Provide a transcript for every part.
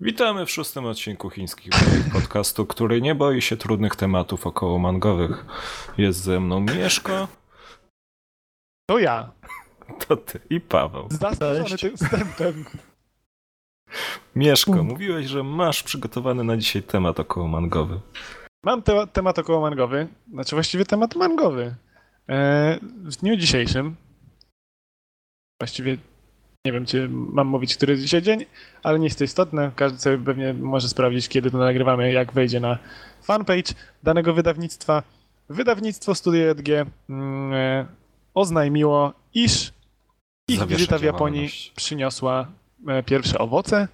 Witamy w szóstym odcinku chińskich podcastu, który nie boi się trudnych tematów około mangowych. Jest ze mną Mieszko. To ja. To ty i Paweł. Zaskoczony tym wstępem. Mieszko, mówiłeś, że masz przygotowany na dzisiaj temat około mangowy. Mam te temat około mangowy, znaczy właściwie temat mangowy. E, w dniu dzisiejszym, właściwie nie wiem, czy mam mówić, który dzisiaj dzień, ale nie jest to istotne. Każdy sobie pewnie może sprawdzić, kiedy to nagrywamy, jak wejdzie na fanpage danego wydawnictwa. Wydawnictwo Studio EDG mm, e, oznajmiło, iż ich Zawiesza wizyta w Japonii przyniosła e, pierwsze owoce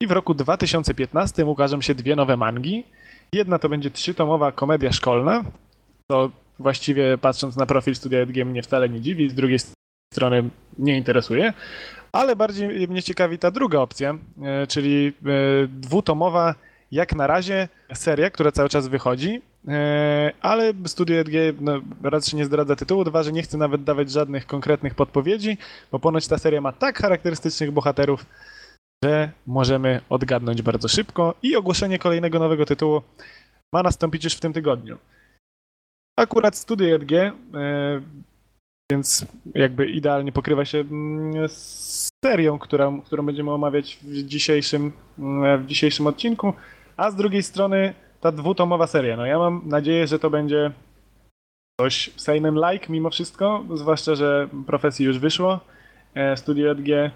i w roku 2015 ukażą się dwie nowe mangi. Jedna to będzie trzytomowa komedia szkolna, to właściwie patrząc na profil Studia EDG mnie wcale nie dziwi, z drugiej strony nie interesuje, ale bardziej mnie ciekawi ta druga opcja, e, czyli e, dwutomowa jak na razie seria, która cały czas wychodzi, e, ale Studio EDG no, raz, nie zdradza tytułu, dwa, że nie chce nawet dawać żadnych konkretnych podpowiedzi, bo ponoć ta seria ma tak charakterystycznych bohaterów, że możemy odgadnąć bardzo szybko i ogłoszenie kolejnego nowego tytułu ma nastąpić już w tym tygodniu. Akurat Studio EDG, więc jakby idealnie pokrywa się mm, z serią, którą, którą będziemy omawiać w dzisiejszym, mm, w dzisiejszym odcinku, a z drugiej strony ta dwutomowa seria. No ja mam nadzieję, że to będzie coś seinen-like mimo wszystko, zwłaszcza, że profesji już wyszło. E, Studio EDG e,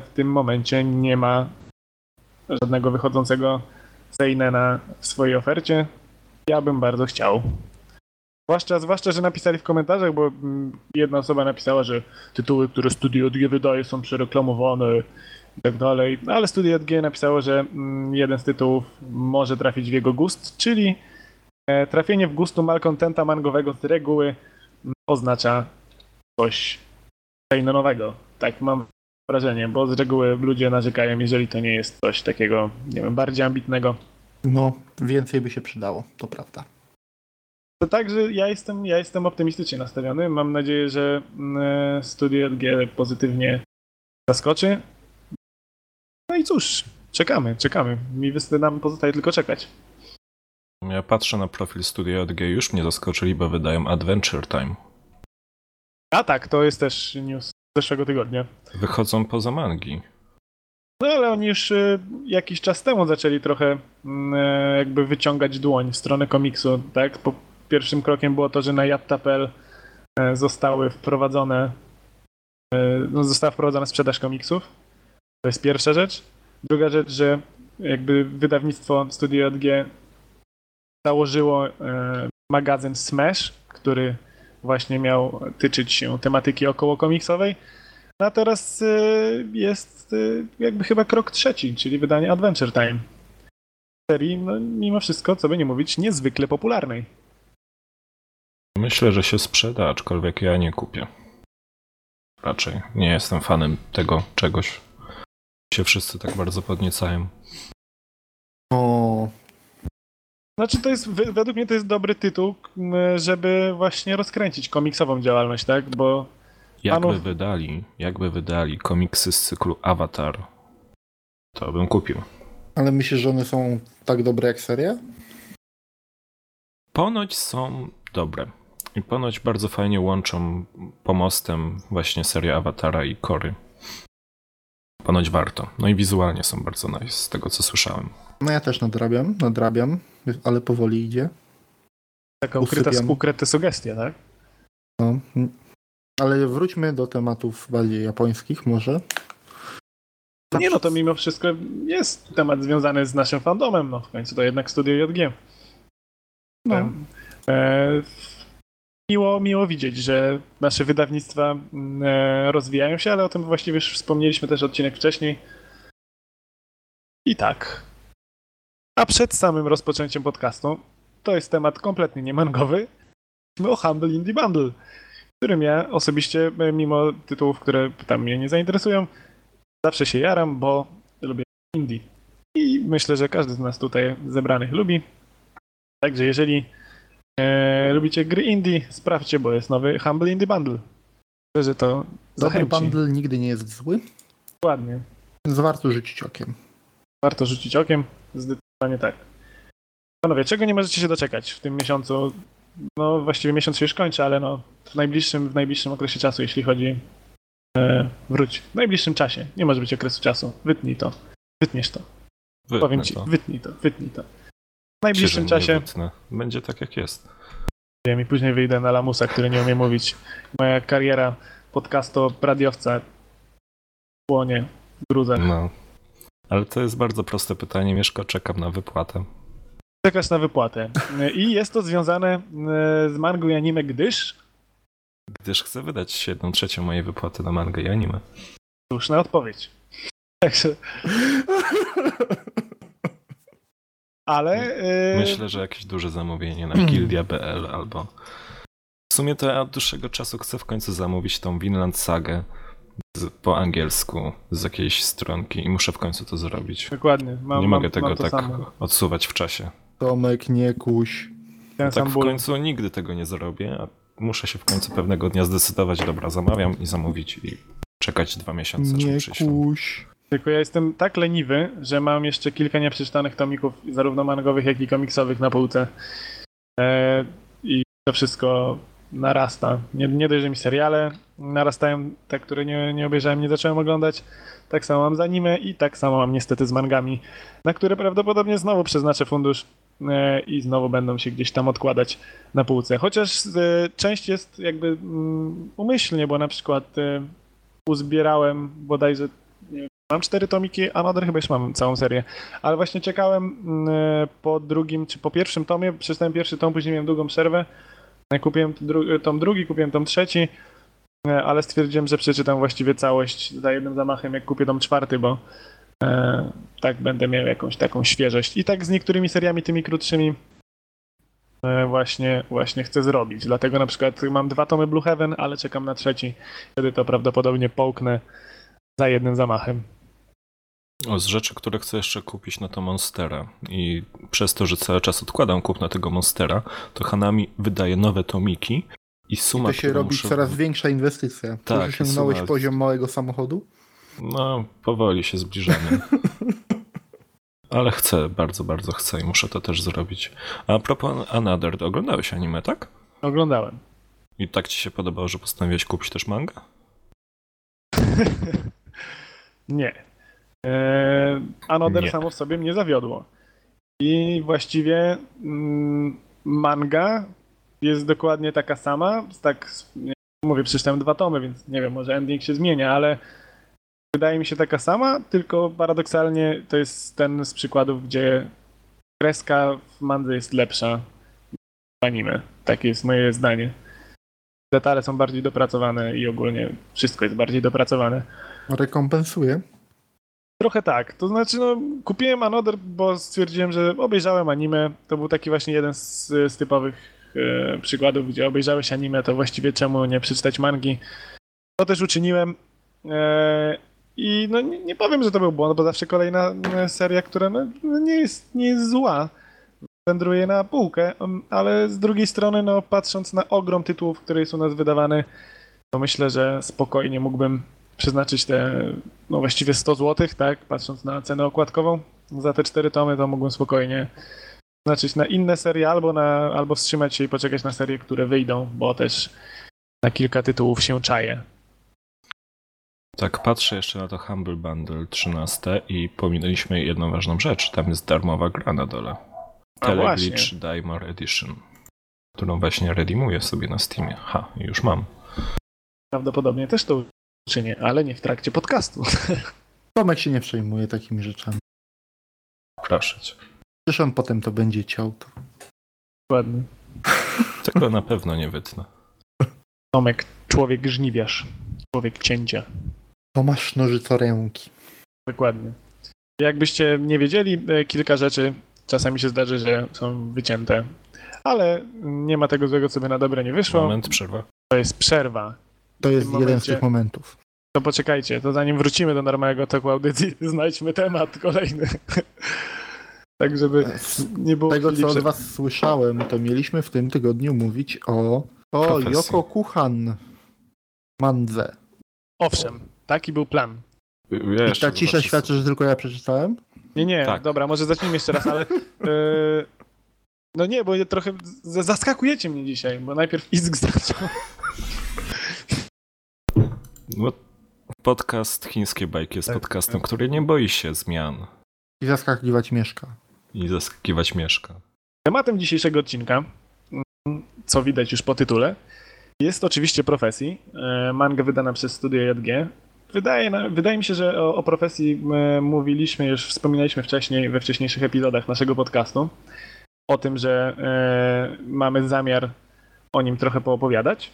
w tym momencie nie ma żadnego wychodzącego seinena w swojej ofercie. Ja bym bardzo chciał. Zwłaszcza, zwłaszcza, że napisali w komentarzach, bo mm, jedna osoba napisała, że tytuły, które Studio EDG wydaje są przereklamowane i tak dalej, ale Studio EDG napisało, że mm, jeden z tytułów może trafić w jego gust, czyli e, trafienie w gustu malcontenta mangowego z reguły mm, oznacza coś seinenowego. Tak mam wrażenie, bo z reguły ludzie narzekają, jeżeli to nie jest coś takiego, nie wiem, bardziej ambitnego. No, więcej by się przydało, to prawda. To także ja jestem, ja jestem optymistycznie nastawiony. Mam nadzieję, że mm, Studio LG pozytywnie zaskoczy. No i cóż, czekamy, czekamy. Mi nam pozostaje tylko czekać. Ja patrzę na profil Studio EDG, już mnie zaskoczyli, bo wydają Adventure Time. A tak, to jest też news z zeszłego tygodnia. Wychodzą poza mangi. No ale oni już y, jakiś czas temu zaczęli trochę mm, e, jakby wyciągać dłoń w stronę komiksu, tak? Po pierwszym krokiem było to, że na Yatta.pl e, zostały wprowadzone e, no, została wprowadzona sprzedaż komiksów. To jest pierwsza rzecz. Druga rzecz, że jakby wydawnictwo Studio EDG założyło e, magazyn Smash, który właśnie miał tyczyć się tematyki około komiksowej. No a teraz jest jakby chyba krok trzeci, czyli wydanie Adventure Time. Serii, no, mimo wszystko, co by nie mówić, niezwykle popularnej. Myślę, że się sprzeda, aczkolwiek ja nie kupię. Raczej nie jestem fanem tego czegoś. Się wszyscy tak bardzo podniecają. O, Znaczy to jest, we- według mnie to jest dobry tytuł, żeby właśnie rozkręcić komiksową działalność, tak? Bo Jakby Panów- wydali, jakby wydali komiksy z cyklu Avatar, to bym kupił. ale myślisz, że one są tak dobre jak seria? Ponoć są dobre. I ponoć bardzo fajnie łączą pomostem właśnie serię Awatara i Kory. Ponoć warto. No i wizualnie są bardzo nice, z tego co słyszałem. No ja też nadrabiam, nadrabiam, ale powoli idzie. taka ukryta, ukryte sugestie, tak? No. Ale wróćmy do tematów bardziej japońskich może. Nie no, to mimo wszystko jest temat związany z naszym fandomem, no w końcu to jednak Studio JG. No. E, miło, miło widzieć, że nasze wydawnictwa mm, e, rozwijają się, ale o tym właściwie już wspomnieliśmy też odcinek wcześniej. I tak. A przed samym rozpoczęciem podcastu, to jest temat kompletnie niemangowy, o Humble Indie Bundle, którym ja osobiście, e, mimo tytułów, które tam mnie nie zainteresują, zawsze się jaram, bo lubię indie. I myślę, że każdy z nas tutaj zebranych lubi. Także jeżeli e, lubicie gry indie, sprawdźcie, bo jest nowy Humble Indie Bundle. Że to Dobry zachęci. bundle nigdy nie jest zły, Ładnie. więc warto rzucić okiem. warto rzucić okiem. Zdecydowanie tak. Panowie, czego nie możecie się doczekać w tym miesiącu? No właściwie miesiąc się już kończy, ale no w najbliższym, w najbliższym okresie czasu, jeśli chodzi e, wróć. W najbliższym czasie. Nie może być okresu czasu. Wytnij to. Wytniesz to. Wytnę Powiem ci, to. wytnij to, wytnij to. W najbliższym czasie wytnę. Będzie tak jak jest. wiem i później wyjdę na lamusa, który nie umie mówić. Moja kariera podcasto radiowca płonie w gruzach. No. Ale to jest bardzo proste pytanie. Mieszko, czekam na wypłatę. Czekasz na wypłatę. I jest to związane e, z mangą i anime, gdyż Gdyż chcę wydać jedną trzecią mojej wypłaty na mangę i anime. słuszna odpowiedź. Także, ale e, Myślę, że jakieś duże zamówienie na Gildia.pl albo... W sumie to ja od dłuższego czasu chcę w końcu zamówić tą Vinland Sagę z, po angielsku z jakiejś stronki i muszę w końcu to zrobić. dokładnie. Mam, nie mam, mogę tego mam to tak samo. odsuwać w czasie. Tomek, nie kuś. Ten Tak sam w ból. końcu nigdy tego nie zrobię, a muszę się w końcu pewnego dnia zdecydować, dobra, zamawiam i zamówić i czekać dwa miesiące, aż mi Nie przyślą. kuś. Tylko ja jestem tak leniwy, że mam jeszcze kilka nieprzeczytanych tomików, zarówno mangowych, jak i komiksowych na półce. E, I to wszystko narasta. Nie, nie dość, że mi seriale narastają, te, które nie, nie obejrzałem, nie zacząłem oglądać. Tak samo mam z anime i tak samo mam niestety z mangami, na które prawdopodobnie znowu przeznaczę fundusz e, i znowu będą się gdzieś tam odkładać na półce. Chociaż e, część jest jakby mm, umyślnie, bo na przykład e, uzbierałem bodajże mam cztery tomiki, a Another chyba już mam całą serię. Ale właśnie czekałem mm, po drugim, czy po pierwszym tomie, przeczytałem pierwszy tom, później miałem długą przerwę. E, Kupiłem dru- tom drugi, kupiłem tom trzeci, e, ale stwierdziłem, że przeczytam właściwie całość za jednym zamachem, jak kupię tom czwarty, bo e, tak będę miał jakąś taką świeżość. I tak z niektórymi seriami, tymi krótszymi, e, właśnie, właśnie chcę zrobić. Dlatego na przykład mam dwa tomy Blue Heaven, ale czekam na trzeci. Wtedy to prawdopodobnie połknę za jednym zamachem. O, z rzeczy, które chcę jeszcze kupić, no to Monstera. I przez to, że cały czas odkładam kupno tego Monstera, to Hanami wydaje nowe tomiki i suma, To się robi muszę... coraz większa inwestycja. Tak, Tak, osiągnąłeś suma- poziom małego samochodu? No, powoli się zbliżamy. Ale chcę, bardzo, bardzo chcę i muszę to też zrobić. A propos Another, to oglądałeś anime, tak? Oglądałem. I tak ci się podobało, że postanowiłeś kupić też manga? nie. Eee, Another Nie. samo w sobie mnie zawiodło. I właściwie mm, manga jest dokładnie taka sama. Tak, nie, mówię, przeczytałem dwa tomy, więc nie wiem, może ending się zmienia, ale wydaje mi się taka sama, tylko paradoksalnie to jest ten z przykładów, gdzie kreska w mandze jest lepsza w anime. Takie jest moje zdanie. Detale są bardziej dopracowane i ogólnie wszystko jest bardziej dopracowane. Rekompensuje. Trochę tak. To znaczy, no, kupiłem Another, bo stwierdziłem, że obejrzałem anime. To był taki właśnie jeden z, z typowych e, przykładów, gdzie obejrzałeś anime, to właściwie czemu nie przeczytać mangi. To też uczyniłem. E, I no, nie, nie powiem, że to był błąd, bo zawsze kolejna e, seria, która no, no, nie, jest, nie jest zła, wędruje na półkę, um, ale z drugiej strony, no, patrząc na ogrom tytułów, które jest u nas wydawany, to myślę, że spokojnie mógłbym przeznaczyć te no właściwie 100 zł, tak, patrząc na cenę okładkową za te cztery tomy, to mógłbym spokojnie znaczyć na inne serie albo, na, albo wstrzymać się i poczekać na serie, które wyjdą, bo też na kilka tytułów się czaję. Tak, patrzę jeszcze na to Humble Bundle 13 i pominęliśmy jedną ważną rzecz. Tam jest darmowa gra na dole. Teleglitch Daimor Edition, którą właśnie redeemuję sobie na Steamie. Ha, już mam. Prawdopodobnie też to uczynię, ale nie w trakcie podcastu. Tomek się nie przejmuje takimi rzeczami. Proszę cię. Przecież on potem to będzie ciął. To... Dokładnie. Tego na pewno nie wytnę. Tomek, człowiek żniwiarz, człowiek cięcia. Tomasz nożycoręki. Dokładnie. Jakbyście nie wiedzieli, e, kilka rzeczy czasami się zdarzy, że są wycięte, ale nie ma tego złego, co by na dobre nie wyszło. Moment, przerwa. To jest przerwa. To jest jeden z tych momentów. To poczekajcie, to zanim wrócimy do normalnego toku audycji, znajdźmy temat kolejny. tak, żeby Z nie było tego, chwili co od was słyszałem, to mieliśmy w tym tygodniu mówić o, o Profesji. Yoko Kuchan Mandze. Owszem, taki był plan. Ja I ta cisza zobaczę świadczy, że tylko ja przeczytałem? Nie, nie, Tak. dobra, może zacznijmy jeszcze raz, ale... e, no nie, bo trochę z- zaskakujecie mnie dzisiaj, bo najpierw Izg zaczął. No, podcast Chińskie Bajki jest Tak, podcastem, który nie boi się zmian I zaskakiwać mieszka. i zaskakiwać mieszka. Tematem dzisiejszego odcinka, mm, co widać już po tytule, jest oczywiście profesji. E, Manga wydana przez Studio JG. Wydaje, wydaje mi się, że o, o profesji e, mówiliśmy już, wspominaliśmy wcześniej we wcześniejszych epizodach naszego podcastu. O tym, że e, mamy zamiar o nim trochę poopowiadać.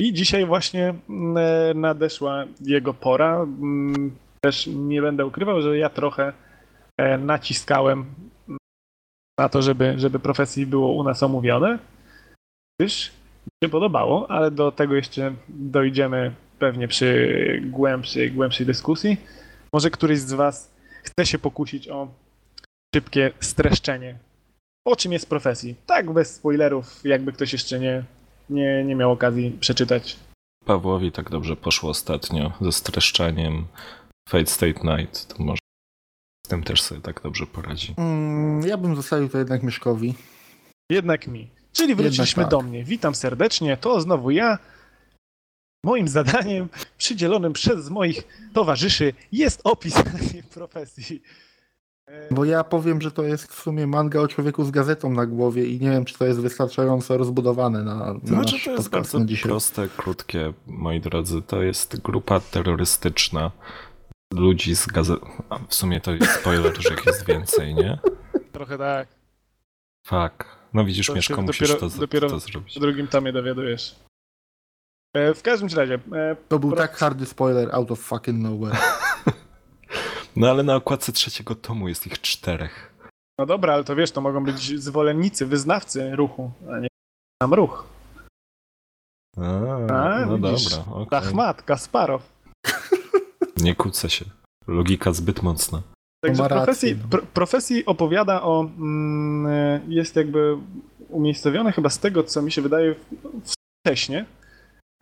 I dzisiaj właśnie mm, e, nadeszła jego pora. Mm, Też nie będę ukrywał, że ja trochę e, naciskałem na to, żeby, żeby profesji było u nas omówione, gdyż mi się podobało, ale do tego jeszcze dojdziemy pewnie przy głębszej, głębszej dyskusji. Może któryś z Was chce się pokusić o szybkie streszczenie. O czym jest profesji? Tak, bez spoilerów, jakby ktoś jeszcze nie, nie, nie miał okazji przeczytać. Pawłowi tak dobrze poszło ostatnio ze streszczaniem Fate State Night, to może z tym też sobie tak dobrze poradzi. Mm, ja bym zostawił to jednak Mieszkowi. Jednak mi. Czyli wróciliśmy tak. do mnie. Witam serdecznie, to znowu ja. Moim zadaniem, przydzielonym przez moich towarzyszy, jest opisanie profesji. Bo ja powiem, że to jest w sumie manga o człowieku z gazetą na głowie i nie wiem, czy to jest wystarczająco rozbudowane na, na Znaczy, nasz to jest podcast bardzo na dzisiaj. proste, krótkie, moi drodzy. To jest grupa terrorystyczna ludzi z gazet... A w sumie to jest spoiler, że ich jest więcej, nie? Trochę tak. Fuck. No widzisz, To Mieszko, musisz dopiero- to, dopiero to zrobić. W drugim tomie dowiadujesz. E, W każdym razie, e, To był Pro- tak hardy spoiler out of fucking nowhere. No ale na okładce trzeciego tomu jest ich czterech. no dobra, ale to wiesz, to mogą być zwolennicy, wyznawcy ruchu, a nie sam ruch. A, A, no widzisz. dobra, okej. Ahmad, Kasparow. Nie kłócę się. Logika zbyt mocna. Także profesji, no. pro, profesji opowiada o. Mm, jest jakby umiejscowione chyba z tego, co mi się wydaje wcześnie.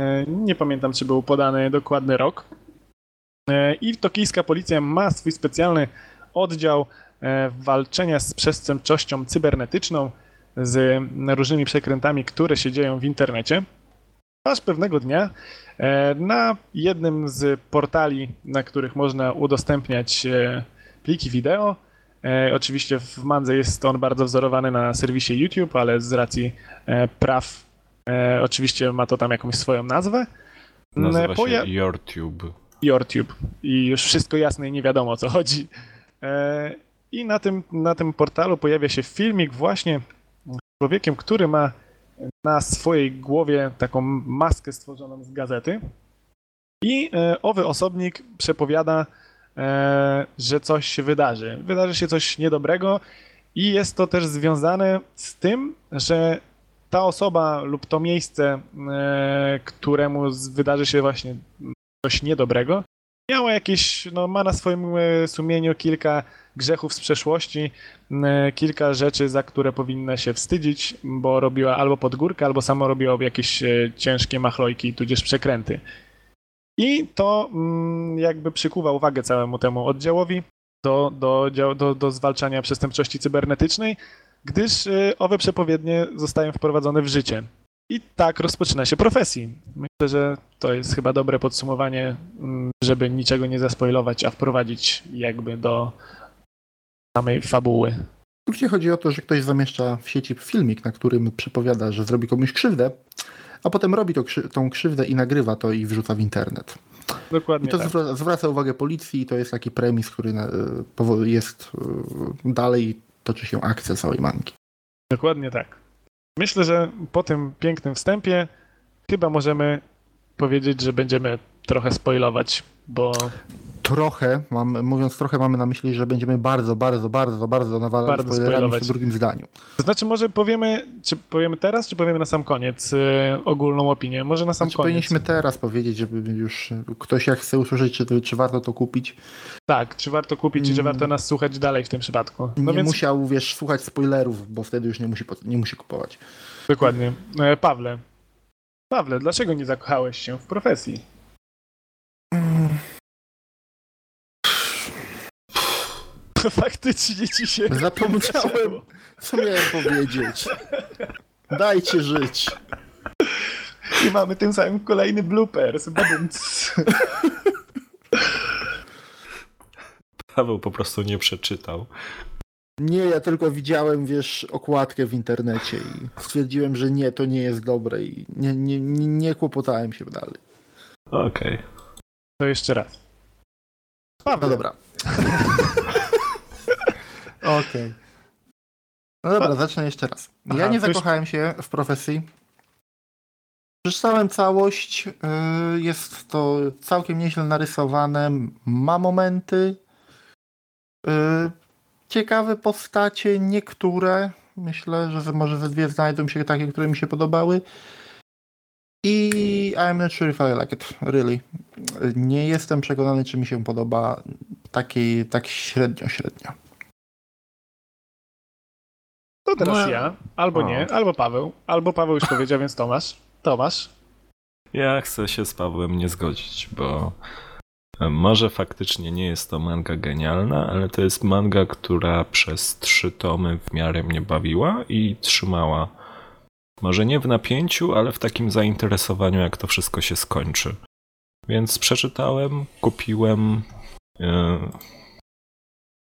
E, Nie pamiętam, czy był podany dokładny rok. E, I tokijska policja ma swój specjalny oddział e, walczenia z przestępczością cybernetyczną, z różnymi przekrętami, które się dzieją w internecie. Aż pewnego dnia e, na jednym z portali, na których można udostępniać pliki wideo. Oczywiście w Mandze jest on bardzo wzorowany na serwisie YouTube, ale z racji praw oczywiście ma to tam jakąś swoją nazwę. Nazywa Mm, poja- się YourTube. I już wszystko jasne i nie wiadomo o co chodzi. E, I na tym, na tym portalu pojawia się filmik właśnie z człowiekiem, który ma na swojej głowie taką maskę stworzoną z gazety. I e, owy osobnik przepowiada, e, że coś się wydarzy. Wydarzy się coś niedobrego i jest to też związane z tym, że ta osoba lub to miejsce, któremu wydarzy się właśnie coś niedobrego, miała jakieś, no ma na swoim e, sumieniu kilka grzechów z przeszłości, e, kilka rzeczy, za które powinna się wstydzić, bo robiła albo pod górkę, albo samo robiła jakieś e, ciężkie machlojki, tudzież przekręty. I to mm, jakby przykuwa uwagę całemu temu oddziałowi do, do, do, do zwalczania przestępczości cybernetycznej, gdyż owe przepowiednie zostają wprowadzone w życie. I tak rozpoczyna się profesji. Myślę, że to jest chyba dobre podsumowanie, mm, żeby niczego nie zaspoilować, a wprowadzić jakby do samej fabuły. Skrócie chodzi o to, że ktoś zamieszcza w sieci filmik, na którym przepowiada, że zrobi komuś krzywdę, a potem robi to, tą krzywdę i nagrywa to i wrzuca w internet. I Dokładnie to tak. zwra- zwraca uwagę policji i to jest taki premis, który y, jest y, dalej, toczy się akcja całej mangi. Dokładnie tak. Myślę, że po tym pięknym wstępie chyba możemy powiedzieć, że będziemy trochę spoilować, bo Trochę, mam, mówiąc trochę, mamy na myśli, że będziemy bardzo, bardzo, bardzo, bardzo nawalać Bardzo spoilerami spoilować. w drugim zdaniu. to znaczy może powiemy, czy powiemy teraz, czy powiemy na sam koniec y, ogólną opinię? Może na sam Znaczy, koniec. powinniśmy teraz powiedzieć, żeby już ktoś jak chce usłyszeć, czy, czy warto to kupić, Tak, czy warto kupić, i czy Mm. warto nas słuchać dalej w tym przypadku. No nie więc musiał, wiesz, słuchać spoilerów, bo wtedy już nie musi, nie musi kupować. dokładnie. E, Pawle, Pawle, dlaczego nie zakochałeś się w profesji? Faktycznie ci się... Zapomniałem, co miałem powiedzieć. Dajcie żyć. I mamy tym samym kolejny bloopers. Paweł po prostu nie przeczytał. Nie, ja tylko widziałem, wiesz, okładkę w internecie i stwierdziłem, że nie, to nie jest dobre i nie, nie, nie, nie kłopotałem się dalej. Okej. To jeszcze raz. No Paweł, dobra. Okej. No dobra, zacznę jeszcze raz. Ja Aha, nie coś- zakochałem się w profesji. Przeczytałem całość. yy, Jest to całkiem nieźle narysowane. Ma momenty. Yy, Ciekawe postacie, niektóre. Myślę, że może ze dwie znajdą się takie, które mi się podobały. I I'm not sure if I like it, really. Nie jestem przekonany, czy mi się podoba. Taki, tak średnio, średnio. To teraz No, ja. Albo o. nie, albo Paweł. Albo Paweł już powiedział, więc Tomasz. Tomasz. Ja chcę się z Pawłem nie zgodzić, bo e, może faktycznie nie jest to manga genialna, ale to jest manga, która przez trzy tomy w miarę mnie bawiła i trzymała. Może nie w napięciu, ale w takim zainteresowaniu, jak to wszystko się skończy. Więc przeczytałem, kupiłem. e,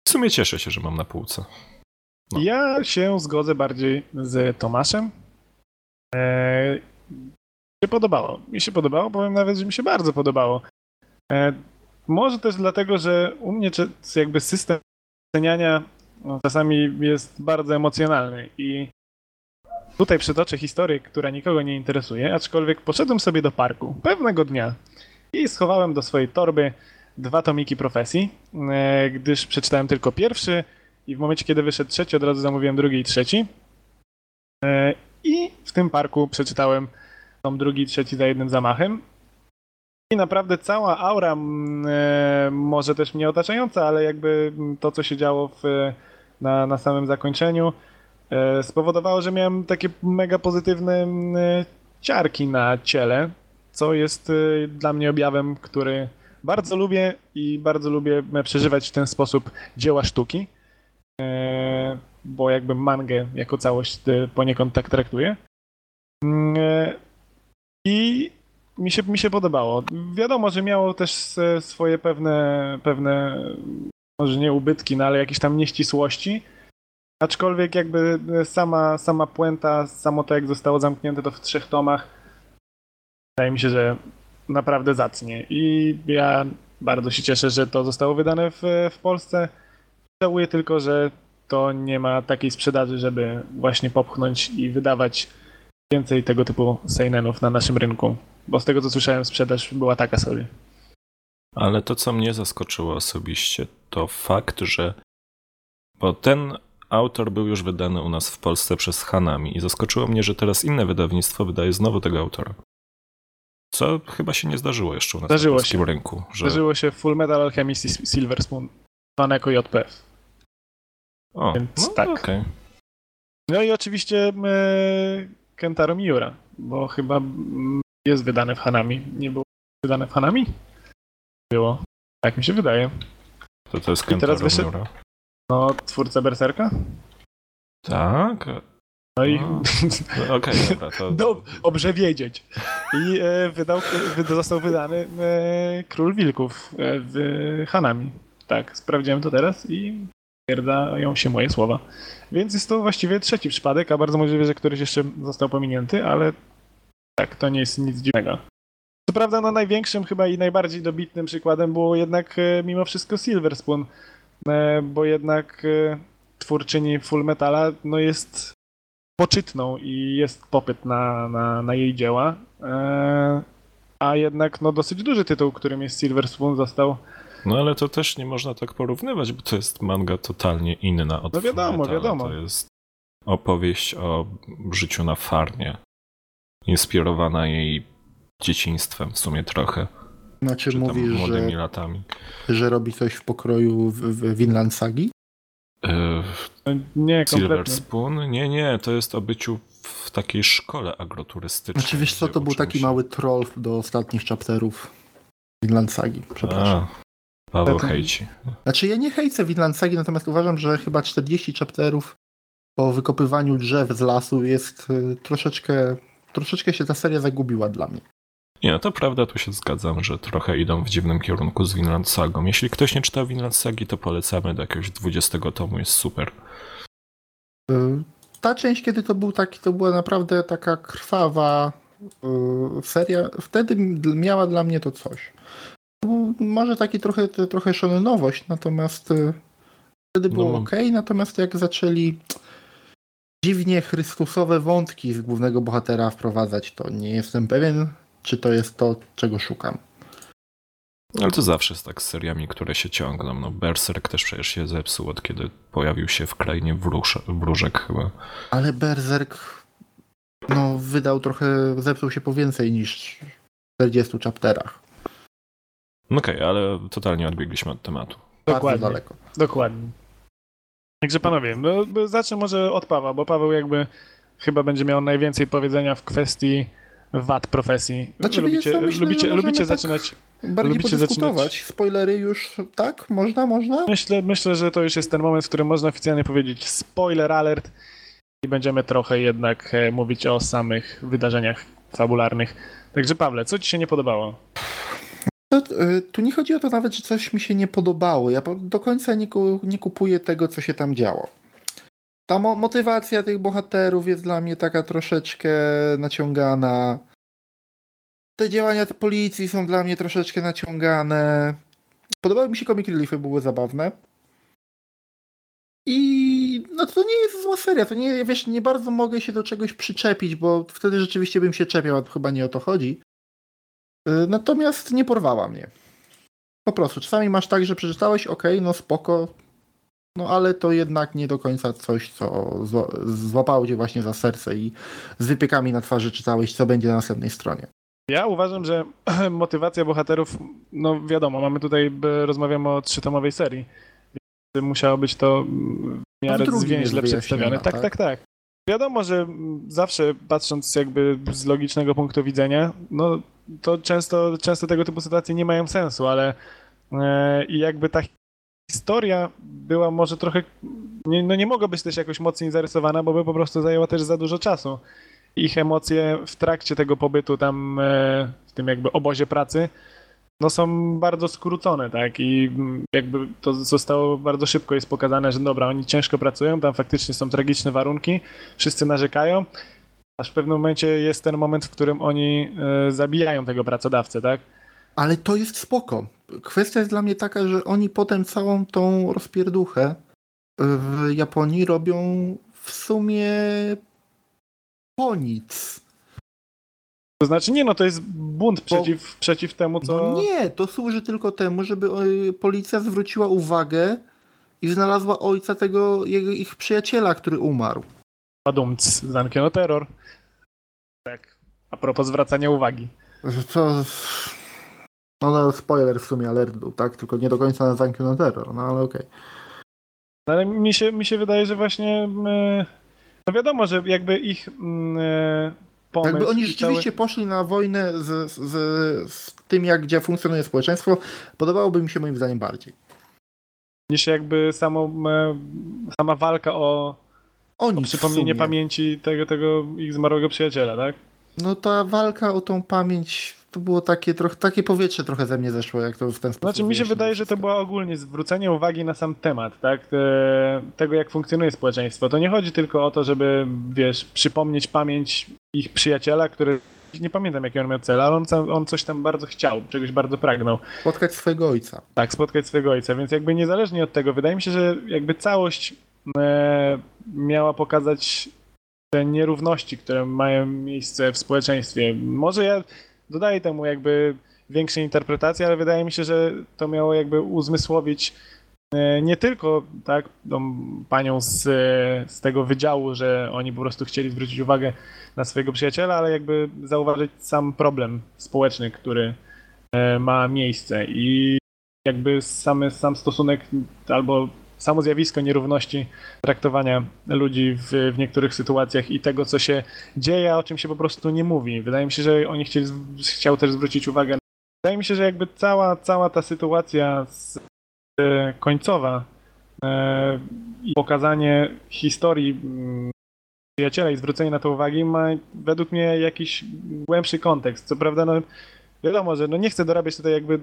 W sumie cieszę się, że mam na półce. No. Ja się zgodzę bardziej z Tomaszem. Eee, się podobało. Mi się podobało, powiem nawet, że mi się bardzo podobało. Eee, może też dlatego, że u mnie jakby system oceniania no, czasami jest bardzo emocjonalny i tutaj przytoczę historię, która nikogo nie interesuje, aczkolwiek poszedłem sobie do parku pewnego dnia i schowałem do swojej torby dwa tomiki profesji, e, gdyż przeczytałem tylko pierwszy, i w momencie, kiedy wyszedł trzeci, od razu zamówiłem drugi i trzeci. E, I w tym parku przeczytałem tom drugi i trzeci za jednym zamachem. I naprawdę cała aura, e, może też mnie otaczająca, ale jakby to, co się działo w, na, na samym zakończeniu, e, spowodowało, że miałem takie mega pozytywne e, ciarki na ciele, co jest e, dla mnie objawem, który bardzo lubię i bardzo lubię przeżywać w ten sposób dzieła sztuki. E, bo jakby mangę jako całość e, poniekąd tak traktuję. Mm, I mi się, mi się podobało. Wiadomo, że miało też swoje pewne, pewne, może nie ubytki, no ale jakieś tam nieścisłości. Aczkolwiek jakby e, sama, sama puenta, samo to jak zostało zamknięte to w trzech tomach, wydaje mi się, że naprawdę zacnie. I ja bardzo się cieszę, że to zostało wydane w, w Polsce. Żałuję tylko, że to nie ma takiej sprzedaży, żeby właśnie popchnąć i wydawać więcej tego typu seinenów na naszym rynku. Bo z tego co słyszałem, sprzedaż była taka sobie. Ale to, co mnie zaskoczyło osobiście, to fakt, że. Bo ten autor był już wydany u nas w Polsce przez Hanami i zaskoczyło mnie, że teraz inne wydawnictwo wydaje znowu tego autora. Co chyba się nie zdarzyło jeszcze u nas Zdarzyło na polskim się. rynku. Że... Zdarzyło się Full Metal Alchemist Silver Spoon, zwane jako JPF. O, Więc no, tak. okej. No i oczywiście e, Kentaro Miura, bo chyba mm, jest wydane w Hanami. Nie było wydane w Hanami? Było. Tak mi się wydaje. To to jest I teraz Kentaro wyszedł- Miura. No, twórca Berserka? Tak? No i No. Okej, dobra. To... Do, dobrze wiedzieć. I e, wydał, wy, został wydany e, Król Wilków e, w Hanami. Tak, sprawdziłem to teraz i potwierdzają się moje słowa. Więc jest to właściwie trzeci przypadek, a bardzo możliwe, że któryś jeszcze został pominięty, ale tak, to nie jest nic dziwnego. Co prawda, no największym chyba i najbardziej dobitnym przykładem było jednak e, mimo wszystko Silver Spoon, e, bo jednak e, twórczyni Full Metala no jest poczytną i jest popyt na, na, na jej dzieła. A jednak no, dosyć duży tytuł, którym jest Silver Spoon, został. No ale to też nie można tak porównywać, bo to jest manga totalnie inna od No wiadomo, Fullmetala. wiadomo. To jest opowieść o życiu na farmie. Inspirowana jej dzieciństwem w sumie trochę. Znaczy Czy mówisz, młodymi że, latami. że robi coś w pokroju w, w Vinland Sagi? No, Nie, Silver kompletnie. Spoon? Nie, nie, to jest o byciu w takiej szkole agroturystycznej. Znaczy wiesz co, to był taki się- mały troll do ostatnich chapterów Vinland Sagi, przepraszam. A, Paweł Tak. hejci. Znaczy ja nie hejcę Vinland Sagi, natomiast uważam, że chyba 40 chapterów po wykopywaniu drzew z lasu jest y, troszeczkę, troszeczkę się ta seria zagubiła dla mnie. Nie, to prawda, tu się zgadzam, że trochę idą w dziwnym kierunku z Vinland Sagą. Jeśli ktoś nie czytał Vinland Sagi, to polecamy do jakiegoś 20 tomu, jest super. Y, Ta część, kiedy to był taki, to była naprawdę taka krwawa y, seria, wtedy miała dla mnie to coś. Może taki trochę, trochę szonenowość, natomiast y, wtedy było No. ok, natomiast jak zaczęli dziwnie chrystusowe wątki z głównego bohatera wprowadzać, to nie jestem pewien, czy to jest to, czego szukam. Ale to zawsze jest tak z seriami, które się ciągną. No, Berserk też przecież się zepsuł od kiedy pojawił się w krainie wróż, wróżek chyba. Ale Berserk no, wydał trochę, zepsuł się po więcej niż 40 chapterach. No Okej, ale totalnie odbiegliśmy od tematu. Dokładnie. daleko. Dokładnie. Także panowie, no, zacznę może od Pawła, bo Paweł jakby chyba będzie miał najwięcej powiedzenia w kwestii wad profesji. Znaczy, lubicie, ja myślę, lubicie, lubicie tak- zaczynać. Bardziej Lubicie zaczynać? Spoilery już, tak? Można, można? Myślę, myślę, że to już jest ten moment, w którym można oficjalnie powiedzieć spoiler alert i będziemy trochę jednak e, mówić o samych wydarzeniach fabularnych. Także Pawle, co ci się nie podobało? To, y, tu nie chodzi o to nawet, że coś mi się nie podobało. Ja do końca nie, nie kupuję tego, co się tam działo. Ta mo- motywacja tych bohaterów jest dla mnie taka troszeczkę naciągana. Te działania policji są dla mnie troszeczkę naciągane. Podobały mi się comic reliefy, były zabawne. I no to nie jest zła seria, to nie, wiesz, nie bardzo mogę się do czegoś przyczepić, bo wtedy rzeczywiście bym się czepiał, a chyba nie o to chodzi. Y, Natomiast nie porwała mnie. Po prostu, czasami masz tak, że przeczytałeś, ok, no spoko, no ale to jednak nie do końca coś, co zła- złapało cię właśnie za serce i z wypiekami na twarzy czytałeś, co będzie na następnej stronie. Ja uważam, że motywacja bohaterów, no wiadomo, mamy tutaj, rozmawiamy o trzytomowej serii, więc musiało być to w miarę jest zwięźle przedstawione. Tak, tak? tak, tak. Wiadomo, że zawsze patrząc jakby z logicznego punktu widzenia, no to często, często tego typu sytuacje nie mają sensu, ale e, i jakby ta historia była może trochę, nie, no nie mogła być też jakoś mocniej zarysowana, bo by po prostu zajęła też za dużo czasu. Ich emocje w trakcie tego pobytu tam e, w tym jakby obozie pracy no są bardzo skrócone, tak? I jakby to zostało bardzo szybko jest pokazane, że dobra, oni ciężko pracują, tam faktycznie są tragiczne warunki, wszyscy narzekają, aż w pewnym momencie jest ten moment, w którym oni e, zabijają tego pracodawcę, tak? Ale to jest spoko. Kwestia jest dla mnie taka, że oni potem całą tą rozpierduchę w Japonii robią w sumie po nic. To znaczy nie, no to jest bunt przeciw, przeciw temu, co... No nie, to służy tylko temu, żeby y, policja zwróciła uwagę i znalazła ojca tego jego, ich przyjaciela, który umarł. Padumc, Zankiono Terror. Tak, a propos zwracania uwagi. Co... No, no spoiler w sumie alert był, tak? Tylko nie do końca na na terror, no ale okej. No, Ale mi się, mi się wydaje, że właśnie e, no wiadomo, że jakby ich mm, e, pomysł... Jakby oni rzeczywiście poszli na wojnę z, z, z tym, jak gdzie funkcjonuje społeczeństwo, podobałoby mi się moim zdaniem bardziej. niż jakby samą, e, sama walka o, O o nic w przypomnienie pamięci tego, tego ich zmarłego przyjaciela, tak? No ta walka o tą pamięć, to było takie trochę, takie powietrze trochę ze mnie zeszło, jak to w ten sposób Znaczy mi się wydaje, że to była ogólnie zwrócenie uwagi na sam temat, tak? Te, tego, jak funkcjonuje społeczeństwo. To nie chodzi tylko o to, żeby, wiesz, przypomnieć pamięć ich przyjaciela, który nie pamiętam, jaki on miał cel, ale on, on coś tam bardzo chciał, czegoś bardzo pragnął. Spotkać swojego ojca. Tak, spotkać swojego ojca, więc jakby niezależnie od tego, wydaje mi się, że jakby całość miała pokazać te nierówności, które mają miejsce w społeczeństwie. Może ja dodaję temu jakby większej interpretacji, ale wydaje mi się, że to miało jakby uzmysłowić e, nie tylko tak, tą panią z, e, z tego wydziału, że oni po prostu chcieli zwrócić uwagę na swojego przyjaciela, ale jakby zauważyć sam problem społeczny, który e, ma miejsce i jakby samy, sam stosunek albo samo zjawisko nierówności traktowania ludzi w, w niektórych sytuacjach i tego, co się dzieje, a o czym się po prostu nie mówi. Wydaje mi się, że oni chcieli, chciał też zwrócić uwagę. Wydaje mi się, że jakby cała, cała ta sytuacja z, e, końcowa e, i pokazanie historii mm, przyjaciela i zwrócenie na to uwagi ma według mnie jakiś głębszy kontekst. Co prawda, no wiadomo, że no nie chcę dorabiać tutaj jakby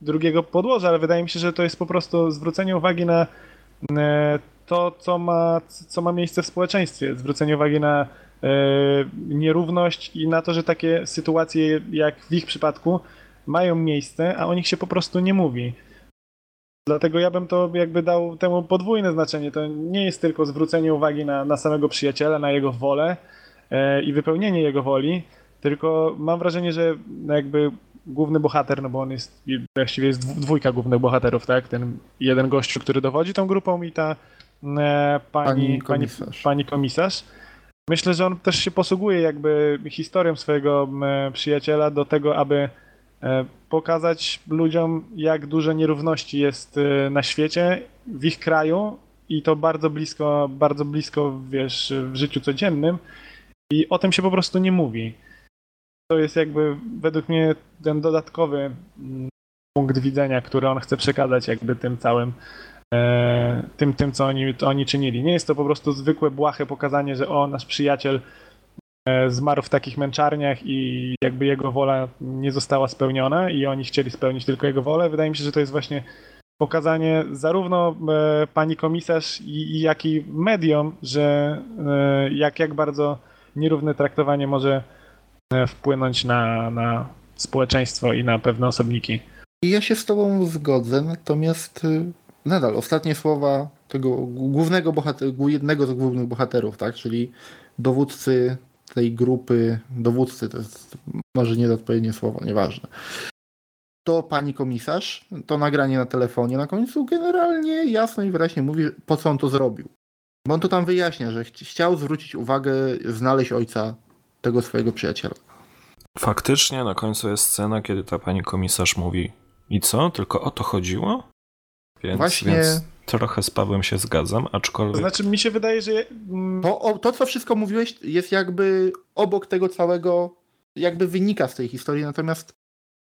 drugiego podłoża, ale wydaje mi się, że to jest po prostu zwrócenie uwagi na to, co ma, co ma miejsce w społeczeństwie. Zwrócenie uwagi na e, nierówność i na to, że takie sytuacje jak w ich przypadku mają miejsce, a o nich się po prostu nie mówi. Dlatego ja bym to jakby dał temu podwójne znaczenie. To nie jest tylko zwrócenie uwagi na, na samego przyjaciela, na jego wolę e, i wypełnienie jego woli, tylko mam wrażenie, że jakby główny bohater, no bo on jest, właściwie jest dwójka głównych bohaterów, tak? Ten jeden gościu, który dowodzi tą grupą i ta e, pani, pani, komisarz. Pani, pani komisarz. Myślę, że on też się posługuje jakby historią swojego e, przyjaciela do tego, aby e, pokazać ludziom, jak duże nierówności jest e, na świecie, w ich kraju i to bardzo blisko, bardzo blisko, wiesz, w życiu codziennym i o tym się po prostu nie mówi. To jest jakby według mnie ten dodatkowy mm, punkt widzenia, który on chce przekazać jakby tym całym e, tym, tym co oni, to oni czynili. Nie jest to po prostu zwykłe, błahe pokazanie, że o, nasz przyjaciel e, zmarł w takich męczarniach i jakby jego wola nie została spełniona i oni chcieli spełnić tylko jego wolę. Wydaje mi się, że to jest właśnie pokazanie zarówno e, pani komisarz, jak i mediom, że jak, jak bardzo nierówne traktowanie może wpłynąć na, na społeczeństwo i na pewne osobniki. Ja się z tobą zgodzę, natomiast y, nadal ostatnie słowa tego głównego bohatera, jednego z głównych bohaterów, tak, czyli dowódcy tej grupy, dowódcy, to jest może nieodpowiednie słowo, nieważne. To pani komisarz, to nagranie na telefonie na końcu generalnie jasno i wyraźnie mówi, po co on to zrobił. Bo on to tam wyjaśnia, że chciał zwrócić uwagę, znaleźć ojca tego swojego przyjaciela. Faktycznie na końcu jest scena, kiedy ta pani komisarz mówi i co? Tylko o to chodziło? Więc, Właśnie... Więc trochę z Pawłem się zgadzam, aczkolwiek... To znaczy mi się wydaje, że... Mm, to, o, to, co wszystko mówiłeś, jest jakby obok tego całego, jakby wynika z tej historii, natomiast...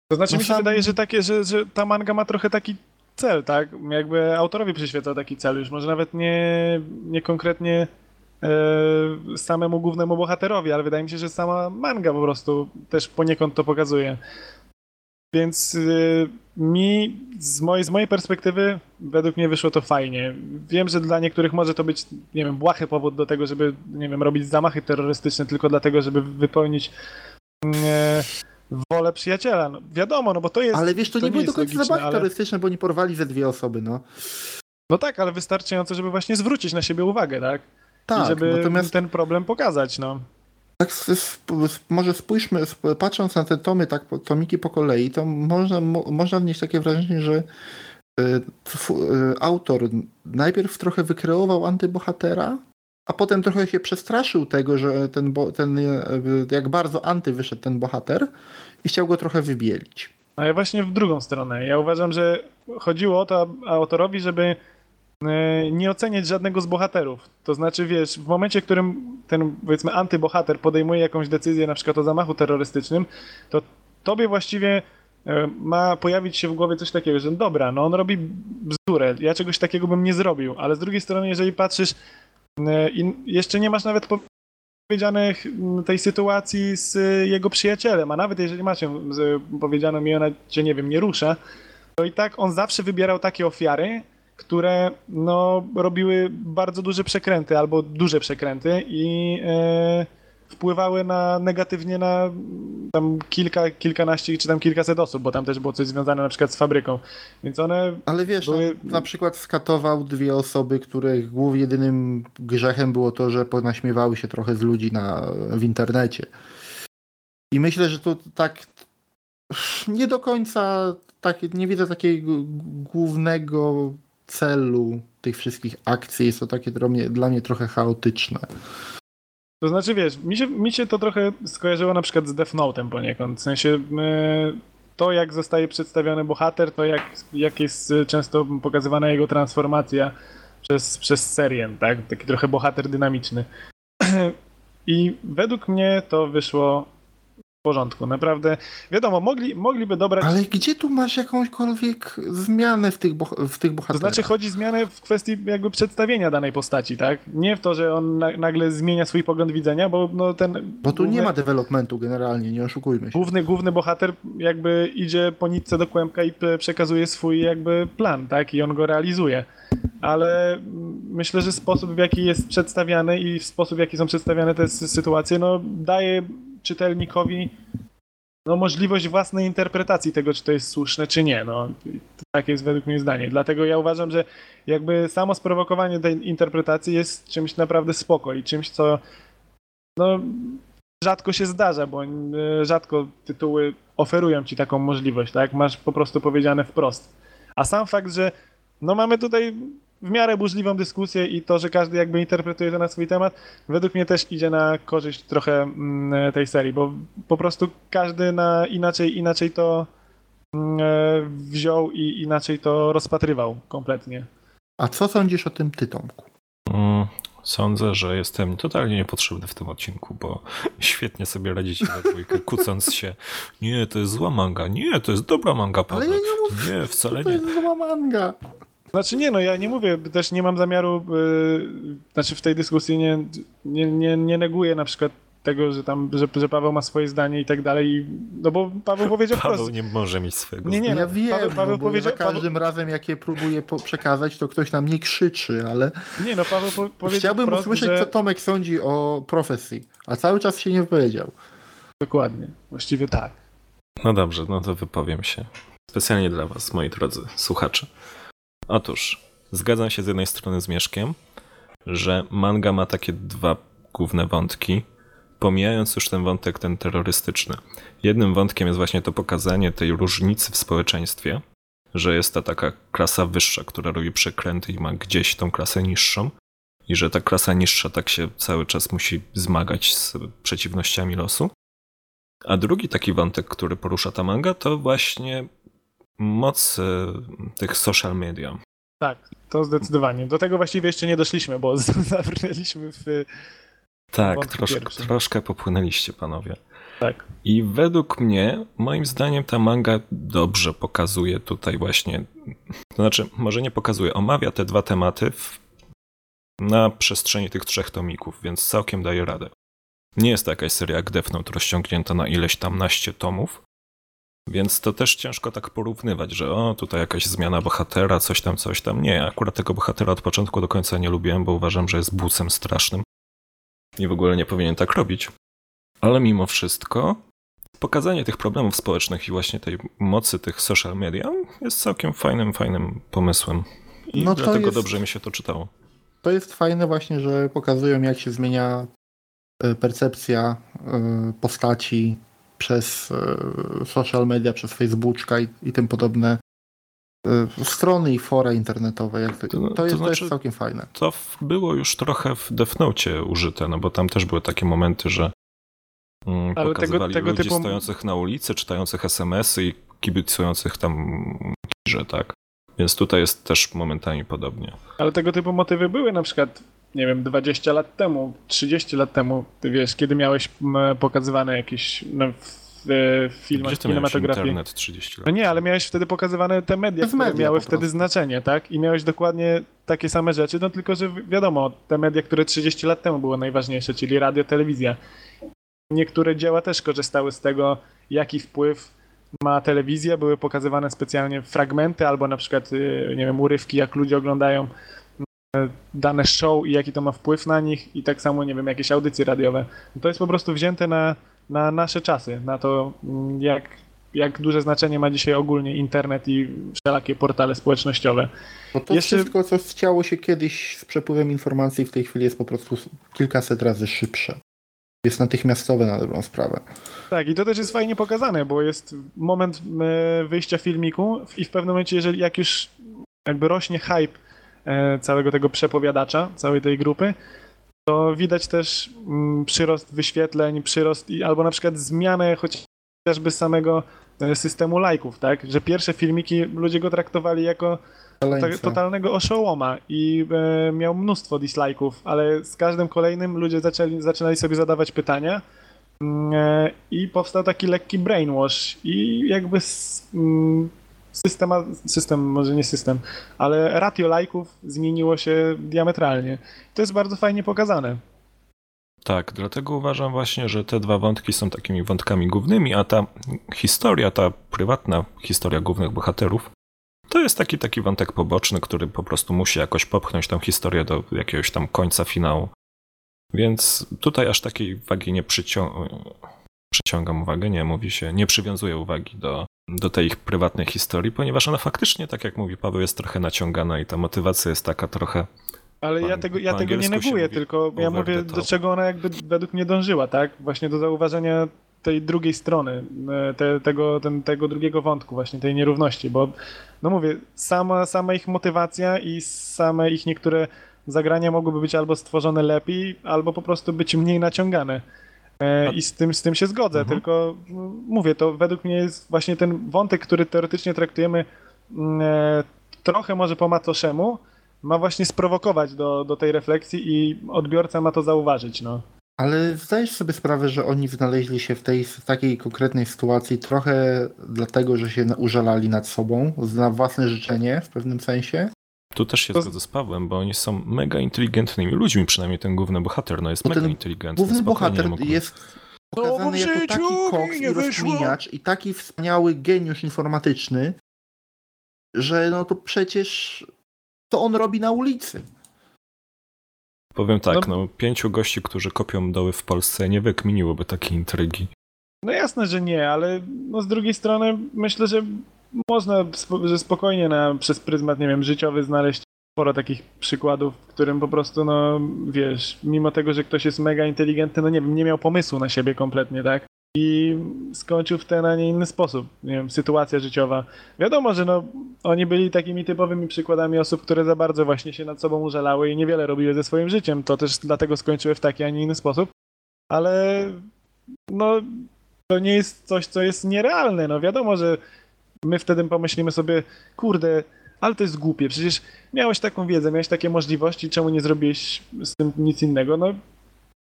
To znaczy no mi się sam... wydaje, że takie, że, że ta manga ma trochę taki cel, tak? Jakby autorowi przyświeca taki cel już, może nawet nie, nie konkretnie samemu głównemu bohaterowi, ale wydaje mi się, że sama manga po prostu też poniekąd to pokazuje. Więc y, mi, z mojej, z mojej perspektywy, według mnie wyszło to fajnie. Wiem, że dla niektórych może to być, nie wiem, błahy powód do tego, żeby, nie wiem, robić zamachy terrorystyczne tylko dlatego, żeby wypełnić e, wolę przyjaciela. No, wiadomo, no bo to jest. Ale wiesz, to, to nie, były do końca zamachy ale... terrorystyczne, bo nie porwali ze dwie osoby, no. No tak, ale wystarczająco, żeby właśnie zwrócić na siebie uwagę, tak? Tak, żeby natomiast... ten problem pokazać, no. Tak, może spójrzmy, patrząc na te tomy, tak, tomiki po kolei, to można, można odnieść takie wrażenie, że y, y, autor najpierw trochę wykreował antybohatera, a potem trochę się przestraszył tego, że ten, ten y, jak bardzo anty wyszedł ten bohater i chciał go trochę wybielić. A ja właśnie w drugą stronę. Ja uważam, że chodziło o to autorowi, żeby E, nie oceniać żadnego z bohaterów. To znaczy, wiesz, w momencie, w którym ten, powiedzmy, antybohater podejmuje jakąś decyzję, na przykład o zamachu terrorystycznym, to tobie właściwie e, ma pojawić się w głowie coś takiego, że dobra, no on robi bzdurę, ja czegoś takiego bym nie zrobił, ale z drugiej strony, jeżeli patrzysz e, i jeszcze nie masz nawet powiedzianych tej sytuacji z jego przyjacielem, a nawet jeżeli masz ją powiedziano mi, ona cię, nie wiem, nie rusza, to i tak on zawsze wybierał takie ofiary, które no, robiły bardzo duże przekręty albo duże przekręty i e, wpływały na, negatywnie na tam kilka, kilkanaście czy tam kilkaset osób, bo tam też było coś związane na przykład z fabryką. Więc one. Ale wiesz, były... na, na przykład skatował dwie osoby, których głównie jedynym grzechem było to, że ponaśmiewały się trochę z ludzi na, w internecie. I myślę, że to tak nie do końca tak, nie widzę takiego głównego celu tych wszystkich akcji jest to takie dla mnie, dla mnie trochę chaotyczne. To znaczy, wiesz, mi się, mi się to trochę skojarzyło na przykład z Death Note'em poniekąd. W sensie to, jak zostaje przedstawiony bohater, to jak, jak jest często pokazywana jego transformacja przez, przez serię, tak? Taki trochę bohater dynamiczny. I według mnie to wyszło porządku. Naprawdę, wiadomo, mogli, mogliby dobrać... Ale gdzie tu masz jakąśkolwiek zmianę w tych, boh- w tych To bohaterach? znaczy chodzi o zmianę w kwestii jakby przedstawienia danej postaci, tak? Nie w to, że on na, nagle zmienia swój pogląd widzenia, bo no ten... Bo tu nie główny- ma developmentu generalnie, nie oszukujmy się. Główny, główny bohater jakby idzie po nitce do kłębka i przekazuje swój jakby plan, tak? I on go realizuje. Ale myślę, że sposób w jaki jest przedstawiany i w sposób w jaki są przedstawiane te sy- sytuacje, no daje czytelnikowi no, możliwość własnej interpretacji tego, czy to jest słuszne, czy nie. No, takie jest według mnie zdanie. Dlatego ja uważam, że jakby samo sprowokowanie tej interpretacji jest czymś naprawdę spoko i czymś, co no, rzadko się zdarza, bo e, rzadko tytuły oferują ci taką możliwość, tak? Masz po prostu powiedziane wprost. A sam fakt, że no mamy tutaj w miarę burzliwą dyskusję i to, że każdy jakby interpretuje to na swój temat, według mnie też idzie na korzyść trochę mm, tej serii, bo po prostu każdy na inaczej, inaczej to mm, e, wziął i inaczej to rozpatrywał kompletnie. A co sądzisz o tym ty, Tomku? Mm, Sądzę, że jestem totalnie niepotrzebny w tym odcinku, bo świetnie sobie radzicie na dwójkę, kucąc się. Nie, to jest zła manga. Nie, to jest dobra manga, Ale ja nie mówię, Nie, wcale to nie. jest zła manga. Znaczy nie, no ja nie mówię, też nie mam zamiaru, yy, znaczy w tej dyskusji nie, nie, nie, nie neguję na przykład tego, że tam, że, że Paweł ma swoje zdanie i tak dalej, no bo Paweł powiedział Paweł wprost. nie może mieć swojego Nie, nie, ja no, wiem, Paweł- Paweł no, bo powiedział- za każdym razem jak je próbuję po- przekazać, to ktoś na mnie krzyczy, ale Nie no, Paweł po, powiedział chciałbym wprost, usłyszeć, że... co Tomek sądzi o profesji, a cały czas się nie wypowiedział. Dokładnie, właściwie tak. No dobrze, no to wypowiem się. Specjalnie dla Was, moi drodzy słuchacze. Otóż, zgadzam się z jednej strony z Mieszkiem, że manga ma takie dwa główne wątki, pomijając już ten wątek ten terrorystyczny. Jednym wątkiem jest właśnie to pokazanie tej różnicy w społeczeństwie, że jest ta taka klasa wyższa, która robi przekręty i ma gdzieś tą klasę niższą i że ta klasa niższa tak się cały czas musi zmagać z przeciwnościami losu. A drugi taki wątek, który porusza ta manga, to właśnie moc e, tych social media. Tak, to zdecydowanie. Do tego właściwie jeszcze nie doszliśmy, bo zabrnęliśmy w... Tak, Wątku troszkę, pierwszym. troszkę popłynęliście, panowie. Tak. I według mnie, moim zdaniem, ta manga dobrze pokazuje tutaj właśnie. To znaczy, może nie pokazuje, omawia te dwa tematy w, na przestrzeni tych trzech tomików, więc całkiem daje radę. Nie jest to jakaś seria jak Death Note rozciągnięta na ileś tam naście tomów, więc to też ciężko tak porównywać, że o, tutaj jakaś zmiana bohatera, coś tam, coś tam. Nie, akurat tego bohatera od początku do końca nie lubiłem, bo uważam, że jest bucem strasznym i w ogóle nie powinien tak robić. Ale mimo wszystko, pokazanie tych problemów społecznych i właśnie tej mocy tych social media jest całkiem fajnym, fajnym pomysłem. I No dlatego jest- dobrze mi się to czytało. To jest fajne właśnie, że pokazują jak się zmienia e, percepcja e, postaci przez e, social media, przez Facebooka i, i tym podobne e, strony i fora internetowe. Jak to, To- to, to jest, to znaczy- jest całkiem fajne. To w, było już trochę w Note użyte, no bo tam też były takie momenty, że mm, Ale tego- pokazywali tego ludzi typu- stojących na ulicy, czytających SMS-y i kibicujących tam kirze, tak? Więc tutaj jest też momentami podobnie. Ale tego typu motywy były na przykład, nie wiem, 20 lat temu, 30 lat temu, ty wiesz, kiedy miałeś pokazywane jakieś no, w, w filmach, Gdzie kinematografii. internet 30 lat? No nie, ale miałeś wtedy pokazywane te media, które media miały wtedy znaczenie, tak? I miałeś dokładnie takie same rzeczy, no tylko, że wi- wiadomo, te media, które 30 lat temu były najważniejsze, czyli radio, telewizja. Niektóre dzieła też korzystały z tego, jaki wpływ ma telewizja, były pokazywane specjalnie fragmenty albo na przykład, y, nie wiem, urywki, jak ludzie oglądają dane show i jaki to ma wpływ na nich i tak samo, nie wiem, jakieś audycje radiowe. To jest po prostu wzięte na, na nasze czasy, na to, mm, jak, jak duże znaczenie ma dzisiaj ogólnie internet i wszelakie portale społecznościowe. Bo to Jeszcze- wszystko, co chciało się kiedyś z przepływem informacji, w tej chwili jest po prostu kilkaset razy szybsze. Jest natychmiastowe na dobrą sprawę. Tak, i to też jest fajnie pokazane, bo jest moment e, wyjścia filmiku i w pewnym momencie, jeżeli jak już jakby rośnie hype całego tego przepowiadacza, całej tej grupy, to widać też mm, przyrost wyświetleń, przyrost albo na przykład zmianę chociażby samego e, systemu lajków, tak? Że pierwsze filmiki ludzie go traktowali jako totalnego oszołoma i e, miał mnóstwo dislike'ów, ale z każdym kolejnym ludzie zaczęli, zaczynali sobie zadawać pytania, E, I powstał taki lekki brainwash i jakby mm, system, system, może nie system, ale ratio lajków zmieniło się diametralnie. To jest bardzo fajnie pokazane. Tak, dlatego uważam właśnie, że te dwa wątki są takimi wątkami głównymi, a ta historia, ta prywatna historia głównych bohaterów, to jest taki taki wątek poboczny, który po prostu musi jakoś popchnąć tą historię do jakiegoś tam końca finału. Więc tutaj aż takiej wagi nie przycią przyciągam uwagę, nie mówi się, nie przywiązuję uwagi do, do tej ich prywatnej historii, ponieważ ona faktycznie, tak jak mówi Paweł, jest trochę naciągana i ta motywacja jest taka trochę ale ja tego, ja tego nie neguję, tylko ja mówię, do czego ona jakby według mnie dążyła, tak? Właśnie do zauważenia tej drugiej strony, e, te, tego, ten, tego drugiego wątku, właśnie tej nierówności, bo no mówię, sama, sama ich motywacja i same ich niektóre zagrania mogłyby być albo stworzone lepiej, albo po prostu być mniej naciągane. E, I z tym, z tym się zgodzę, mhm. tylko no, mówię, to według mnie jest właśnie ten wątek, który teoretycznie traktujemy mm, e, trochę może po macoszemu, ma właśnie sprowokować do, do tej refleksji i odbiorca ma to zauważyć. No. Ale zdajesz sobie sprawę, że oni znaleźli się w tej w takiej konkretnej sytuacji trochę dlatego, że się użalali nad sobą, na własne życzenie w pewnym sensie? Tu też się to... zgodzę z Pawłem, bo oni są mega inteligentnymi ludźmi, przynajmniej ten główny bohater no jest bo mega inteligentny. Główny bohater mógł... jest pokazany jako taki koks i rozkminiacz i taki wspaniały geniusz informatyczny, że no to przecież to on robi na ulicy. Powiem tak, no, no pięciu gości, którzy kopią doły w Polsce nie wykminiłoby takiej intrygi. No jasne, że nie, ale no z drugiej strony myślę, że można spokojnie na, przez pryzmat, nie wiem, życiowy znaleźć sporo takich przykładów, w którym po prostu, no wiesz, mimo tego, że ktoś jest mega inteligentny, no nie wiem, nie miał pomysłu na siebie kompletnie, tak? I skończył w ten, a nie inny sposób. Nie wiem, sytuacja życiowa. Wiadomo, że no, oni byli takimi typowymi przykładami osób, które za bardzo właśnie się nad sobą użalały i niewiele robiły ze swoim życiem. To też dlatego skończyły w taki, a nie inny sposób. Ale no, to nie jest coś, co jest nierealne. No wiadomo, że my wtedy pomyślimy sobie, kurde, ale to jest głupie, przecież miałeś taką wiedzę, miałeś takie możliwości, czemu nie zrobiłeś z tym nic innego? No,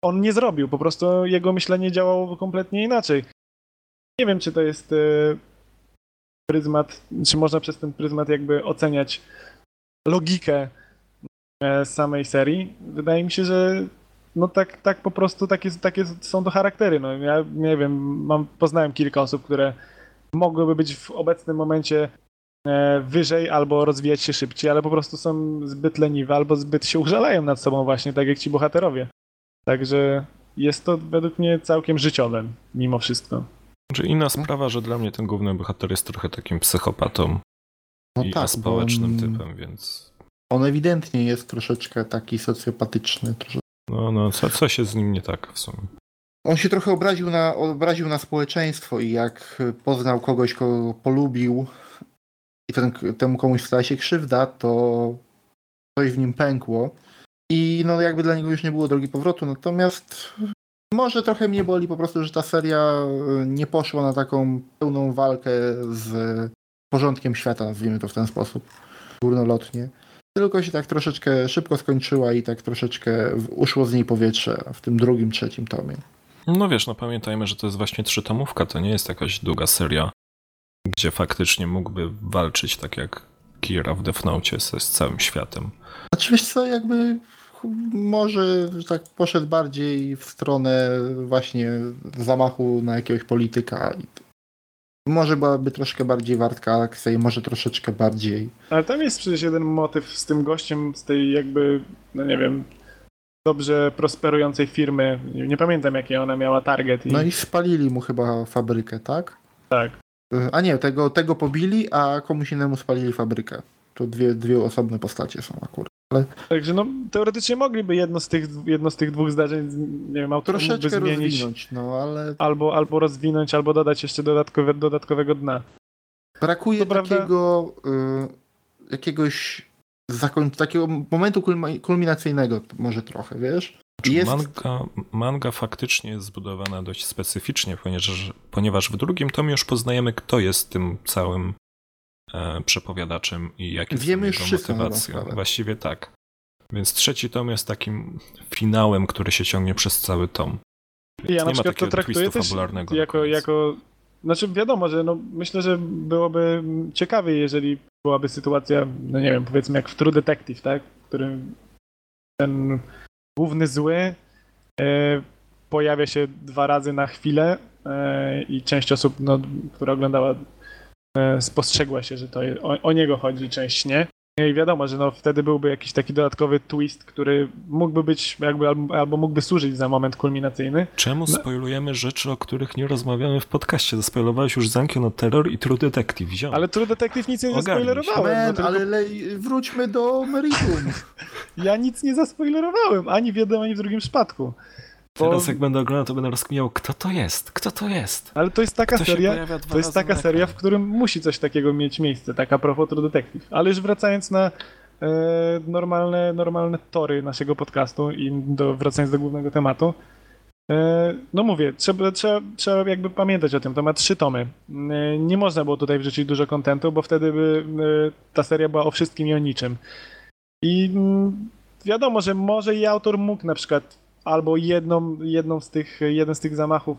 on nie zrobił, po prostu jego myślenie działało kompletnie inaczej. Nie wiem, czy to jest e, pryzmat, czy można przez ten pryzmat jakby oceniać logikę e, samej serii. Wydaje mi się, że no tak, tak po prostu takie, takie są to charaktery. No, ja nie wiem, mam, poznałem kilka osób, które mogłyby być w obecnym momencie e, wyżej albo rozwijać się szybciej, ale po prostu są zbyt leniwe albo zbyt się użalają nad sobą właśnie, tak jak ci bohaterowie. Także jest to według mnie całkiem życiowe, mimo wszystko. Czy inna sprawa, że dla mnie ten główny bohater jest trochę takim psychopatą no i tak, aspołecznym on, typem, więc... On ewidentnie jest troszeczkę taki socjopatyczny. Troszeczkę. No, no, co, co się z nim nie tak w sumie? On się trochę obraził na, obraził na społeczeństwo i jak poznał kogoś, kogo polubił i ten, temu komuś stała się krzywda, to coś w nim pękło. I no jakby dla niego już nie było drogi powrotu. Natomiast może trochę mnie boli po prostu, że ta seria nie poszła na taką pełną walkę z porządkiem świata, nazwijmy to w ten sposób, górnolotnie. Tylko się tak troszeczkę szybko skończyła i tak troszeczkę uszło z niej powietrze w tym drugim, trzecim tomie. No wiesz, no pamiętajmy, że to jest właśnie trzytomówka, to nie jest jakaś długa seria, gdzie faktycznie mógłby walczyć tak jak Kira w Death Note z, z całym światem. Wiesz co, jakby może tak poszedł bardziej w stronę właśnie zamachu na jakiegoś polityka. Może byłaby troszkę bardziej wartka akcja i może troszeczkę bardziej. Ale tam jest przecież jeden motyw z tym gościem, z tej jakby, no nie wiem, dobrze prosperującej firmy. Nie, pamiętam jakie ona miała target. I... No i spalili mu chyba fabrykę, tak? Tak. A nie, tego, tego pobili, a komuś innemu spalili fabrykę. To dwie, dwie osobne postacie są akurat. Ale... Także no, teoretycznie mogliby jedno z tych, jedno z tych dwóch zdarzeń, nie wiem, mógłby zmienić. Rozwinąć, no, ale... albo, albo rozwinąć, albo dodać jeszcze dodatkowe, dodatkowego dna. Brakuje to takiego y, jakiegoś zakoń... takiego momentu kulminacyjnego może trochę, wiesz? Znaczy, jest... Manga, manga faktycznie jest zbudowana dość specyficznie, ponieważ, ponieważ w drugim tomie już poznajemy, kto jest tym całym e, przepowiadaczem i jakie Wiemy są jego motywacje. Właściwie tak. Więc trzeci tom jest takim finałem, który się ciągnie przez cały tom. Ja nie na przykład to takiego traktuję twistu też jako, jako... Znaczy wiadomo, że no, myślę, że byłoby ciekawie, jeżeli byłaby sytuacja, no nie wiem, powiedzmy jak w True Detective, tak? W którym ten główny zły e, pojawia się dwa razy na chwilę e, i część osób, no, która oglądała, e, spostrzegła się, że to o, o niego chodzi, część nie. I wiadomo, że no, wtedy byłby jakiś taki dodatkowy twist, który mógłby być jakby albo, albo mógłby służyć za moment kulminacyjny. Czemu spoilujemy rzeczy, o których nie rozmawiamy w podcaście? Zaspoilowałeś już Zankyo no Terror i True Detective, ziom. Ale True Detective nic nie zaspoilerowałem. No, Man, tylko ale le... wróćmy do meritum. Ja nic nie zaspoilerowałem, ani w jednym, ani w drugim przypadku. Teraz jak będę oglądał, to będę rozkminiał, kto to jest, kto to jest. Ale to jest taka Kto seria, to jest taka seria, w którym musi coś takiego mieć miejsce, tak a propos True Detective. Ale już wracając na e, normalne, normalne tory naszego podcastu i do, wracając do głównego tematu, e, no mówię, trzeba, trzeba, trzeba jakby pamiętać o tym, to ma trzy tomy. E, nie można było tutaj wrzucić dużo kontentu, bo wtedy by e, ta seria była o wszystkim i o niczym. I mm, wiadomo, że może i autor mógł na przykład albo jedną, jedną z tych, jeden z tych zamachów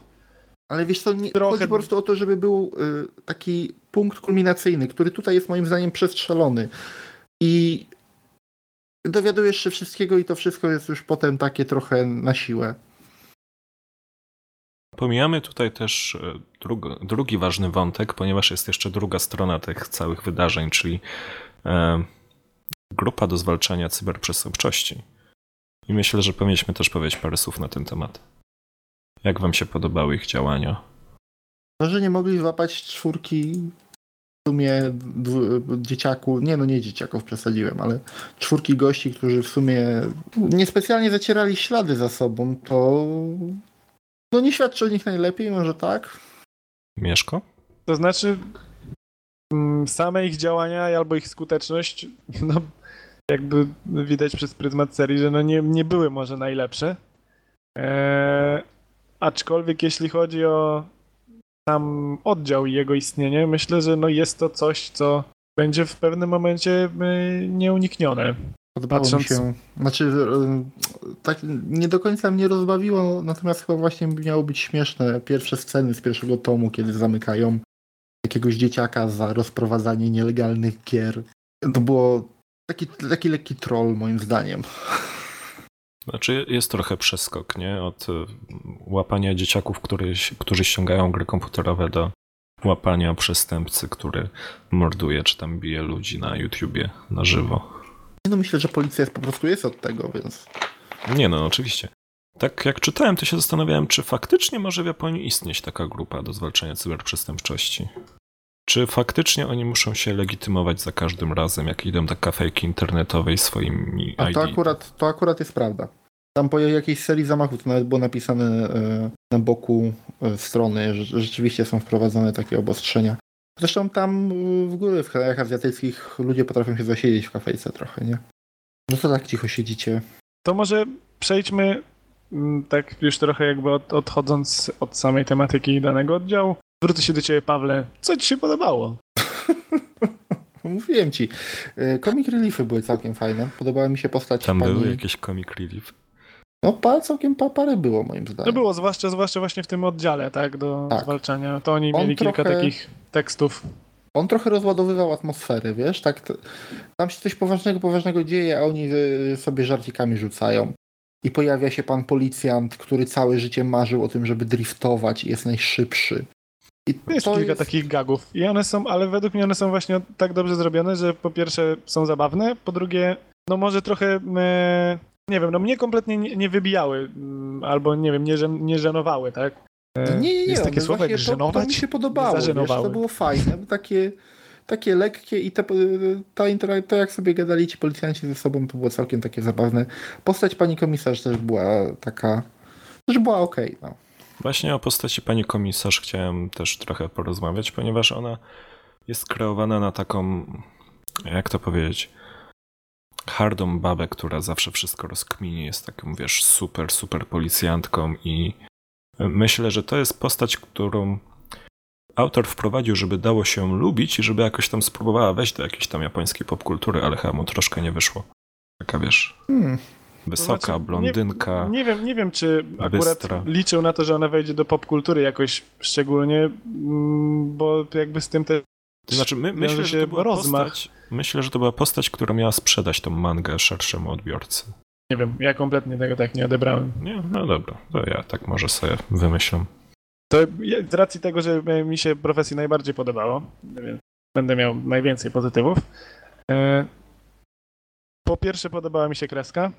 Ale wiesz co, nie, Trochę- chodzi po prostu o to, żeby był y, taki punkt kulminacyjny, który tutaj jest moim zdaniem przestrzelony. I dowiadujesz się wszystkiego i to wszystko jest już potem takie trochę na siłę. Pomijamy tutaj też e, drugo, drugi ważny wątek, ponieważ jest jeszcze druga strona tych całych wydarzeń, czyli e, grupa do zwalczania cyberprzestępczości. I myślę, że powinniśmy też powiedzieć parę słów na ten temat. Jak wam się podobały ich działania? To, że nie mogli złapać czwórki w sumie dwu, dzieciaku, nie no nie dzieciaków przesadziłem, ale czwórki gości, którzy w sumie niespecjalnie zacierali ślady za sobą, to no nie świadczy o nich najlepiej, może tak? Mieszko? To znaczy, mm, same ich działania albo ich skuteczność, no jakby widać przez pryzmat serii, że no nie, nie były może najlepsze. Eee, aczkolwiek jeśli chodzi o sam oddział i jego istnienie, myślę, że no jest to coś, co będzie w pewnym momencie y, nieuniknione. Podobało Patrząc- mi się, znaczy y, tak nie do końca mnie rozbawiło, natomiast chyba właśnie miało być śmieszne pierwsze sceny z pierwszego tomu, kiedy zamykają jakiegoś dzieciaka za rozprowadzanie nielegalnych gier. To było taki, taki lekki troll moim zdaniem. Znaczy jest trochę przeskok, nie? Od e, łapania dzieciaków, który, którzy ściągają gry komputerowe do łapania przestępcy, który morduje czy tam bije ludzi na YouTubie na żywo. No myślę, że policja jest po prostu jest od tego, więc Nie no, oczywiście. Tak jak czytałem, to się zastanawiałem, czy faktycznie może w Japonii istnieć taka grupa do zwalczania cyberprzestępczości. Czy faktycznie oni muszą się legitymować za każdym razem, jak idą do kafejki internetowej swoimi A ID? to akurat, to akurat jest prawda. Tam po jakiejś serii zamachów to nawet było napisane e, na boku e, strony, że rzeczywiście są wprowadzone takie obostrzenia. Zresztą tam e, w góry w krajach azjatyckich ludzie potrafią się zasiedzieć w kafejce trochę, nie? No to tak cicho siedzicie. To może przejdźmy, mm, tak już trochę jakby od, odchodząc od samej tematyki danego oddziału. Zwrócę się do ciebie, Pawle. Co ci się podobało? Mówiłem ci. e, Comic reliefy były całkiem fajne. Podobała mi się postać Tam pani... były jakieś comic relief. No pa, całkiem pa, parę było moim zdaniem. To było zwłaszcza, zwłaszcza właśnie w tym oddziale, tak, do Tak. zwalczania. To oni On mieli kilka trochę- takich tekstów. On trochę rozładowywał atmosferę, wiesz, tak tam się coś poważnego, poważnego dzieje, a oni y, sobie żarcikami rzucają. I pojawia się pan policjant, który całe życie marzył o tym, żeby driftować i jest najszybszy. I Jest to kilka jest... takich gagów. I one są, ale według mnie one są właśnie tak dobrze zrobione, że po pierwsze są zabawne, po drugie, no może trochę, e, nie wiem, no mnie kompletnie nie, nie wybijały, mm, albo nie wiem, nie, żen- nie żenowały, tak? E, Nie, nie, nie. Jest takie one słowo jak właśnie to, to żenować? mi się podobało, wiesz, to było fajne, takie, takie lekkie i te, ta intera- to jak sobie gadali ci policjanci ze sobą, to było całkiem takie zabawne. Postać pani komisarz też była taka, też była okej, no. Właśnie o postaci pani komisarz chciałem też trochę porozmawiać, ponieważ ona jest kreowana na taką, jak to powiedzieć, hardą babę, która zawsze wszystko rozkmini, jest taką, wiesz, super, super policjantką i myślę, że to jest postać, którą autor wprowadził, żeby dało się lubić i żeby jakoś tam spróbowała wejść do jakiejś tam japońskiej popkultury, ale chyba mu troszkę nie wyszło. Taka, wiesz, Hmm. Wysoka, znaczy, blondynka. Nie, nie, wiem, nie wiem, czy akurat Bystra. liczył na to, że ona wejdzie do popkultury jakoś szczególnie, mm, bo jakby z tym te To znaczy, my, myślę, że to była rozmach. postać, myślę, że to była postać, która miała sprzedać tą mangę szerszemu odbiorcy. Nie wiem, ja kompletnie tego tak nie odebrałem. Nie, no dobra, to ja tak może sobie wymyślę. To z racji tego, że mi się profesji najbardziej podobało, więc będę miał najwięcej pozytywów. E, Po pierwsze podobała mi się kreska,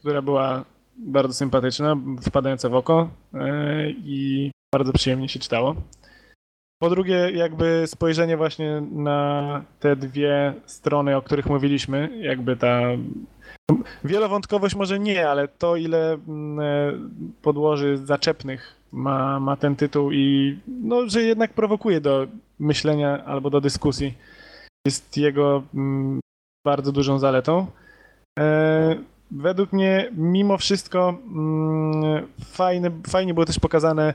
która była bardzo sympatyczna, wpadająca w oko e, i bardzo przyjemnie się czytało. Po drugie, jakby spojrzenie właśnie na te dwie strony, o których mówiliśmy, jakby ta wielowątkowość może nie, ale to ile mm, e, podłoży zaczepnych ma, ma ten tytuł i no, że jednak prowokuje do myślenia albo do dyskusji, jest jego mm, bardzo dużą zaletą. Według mnie mimo wszystko mm, fajne, fajnie było też pokazane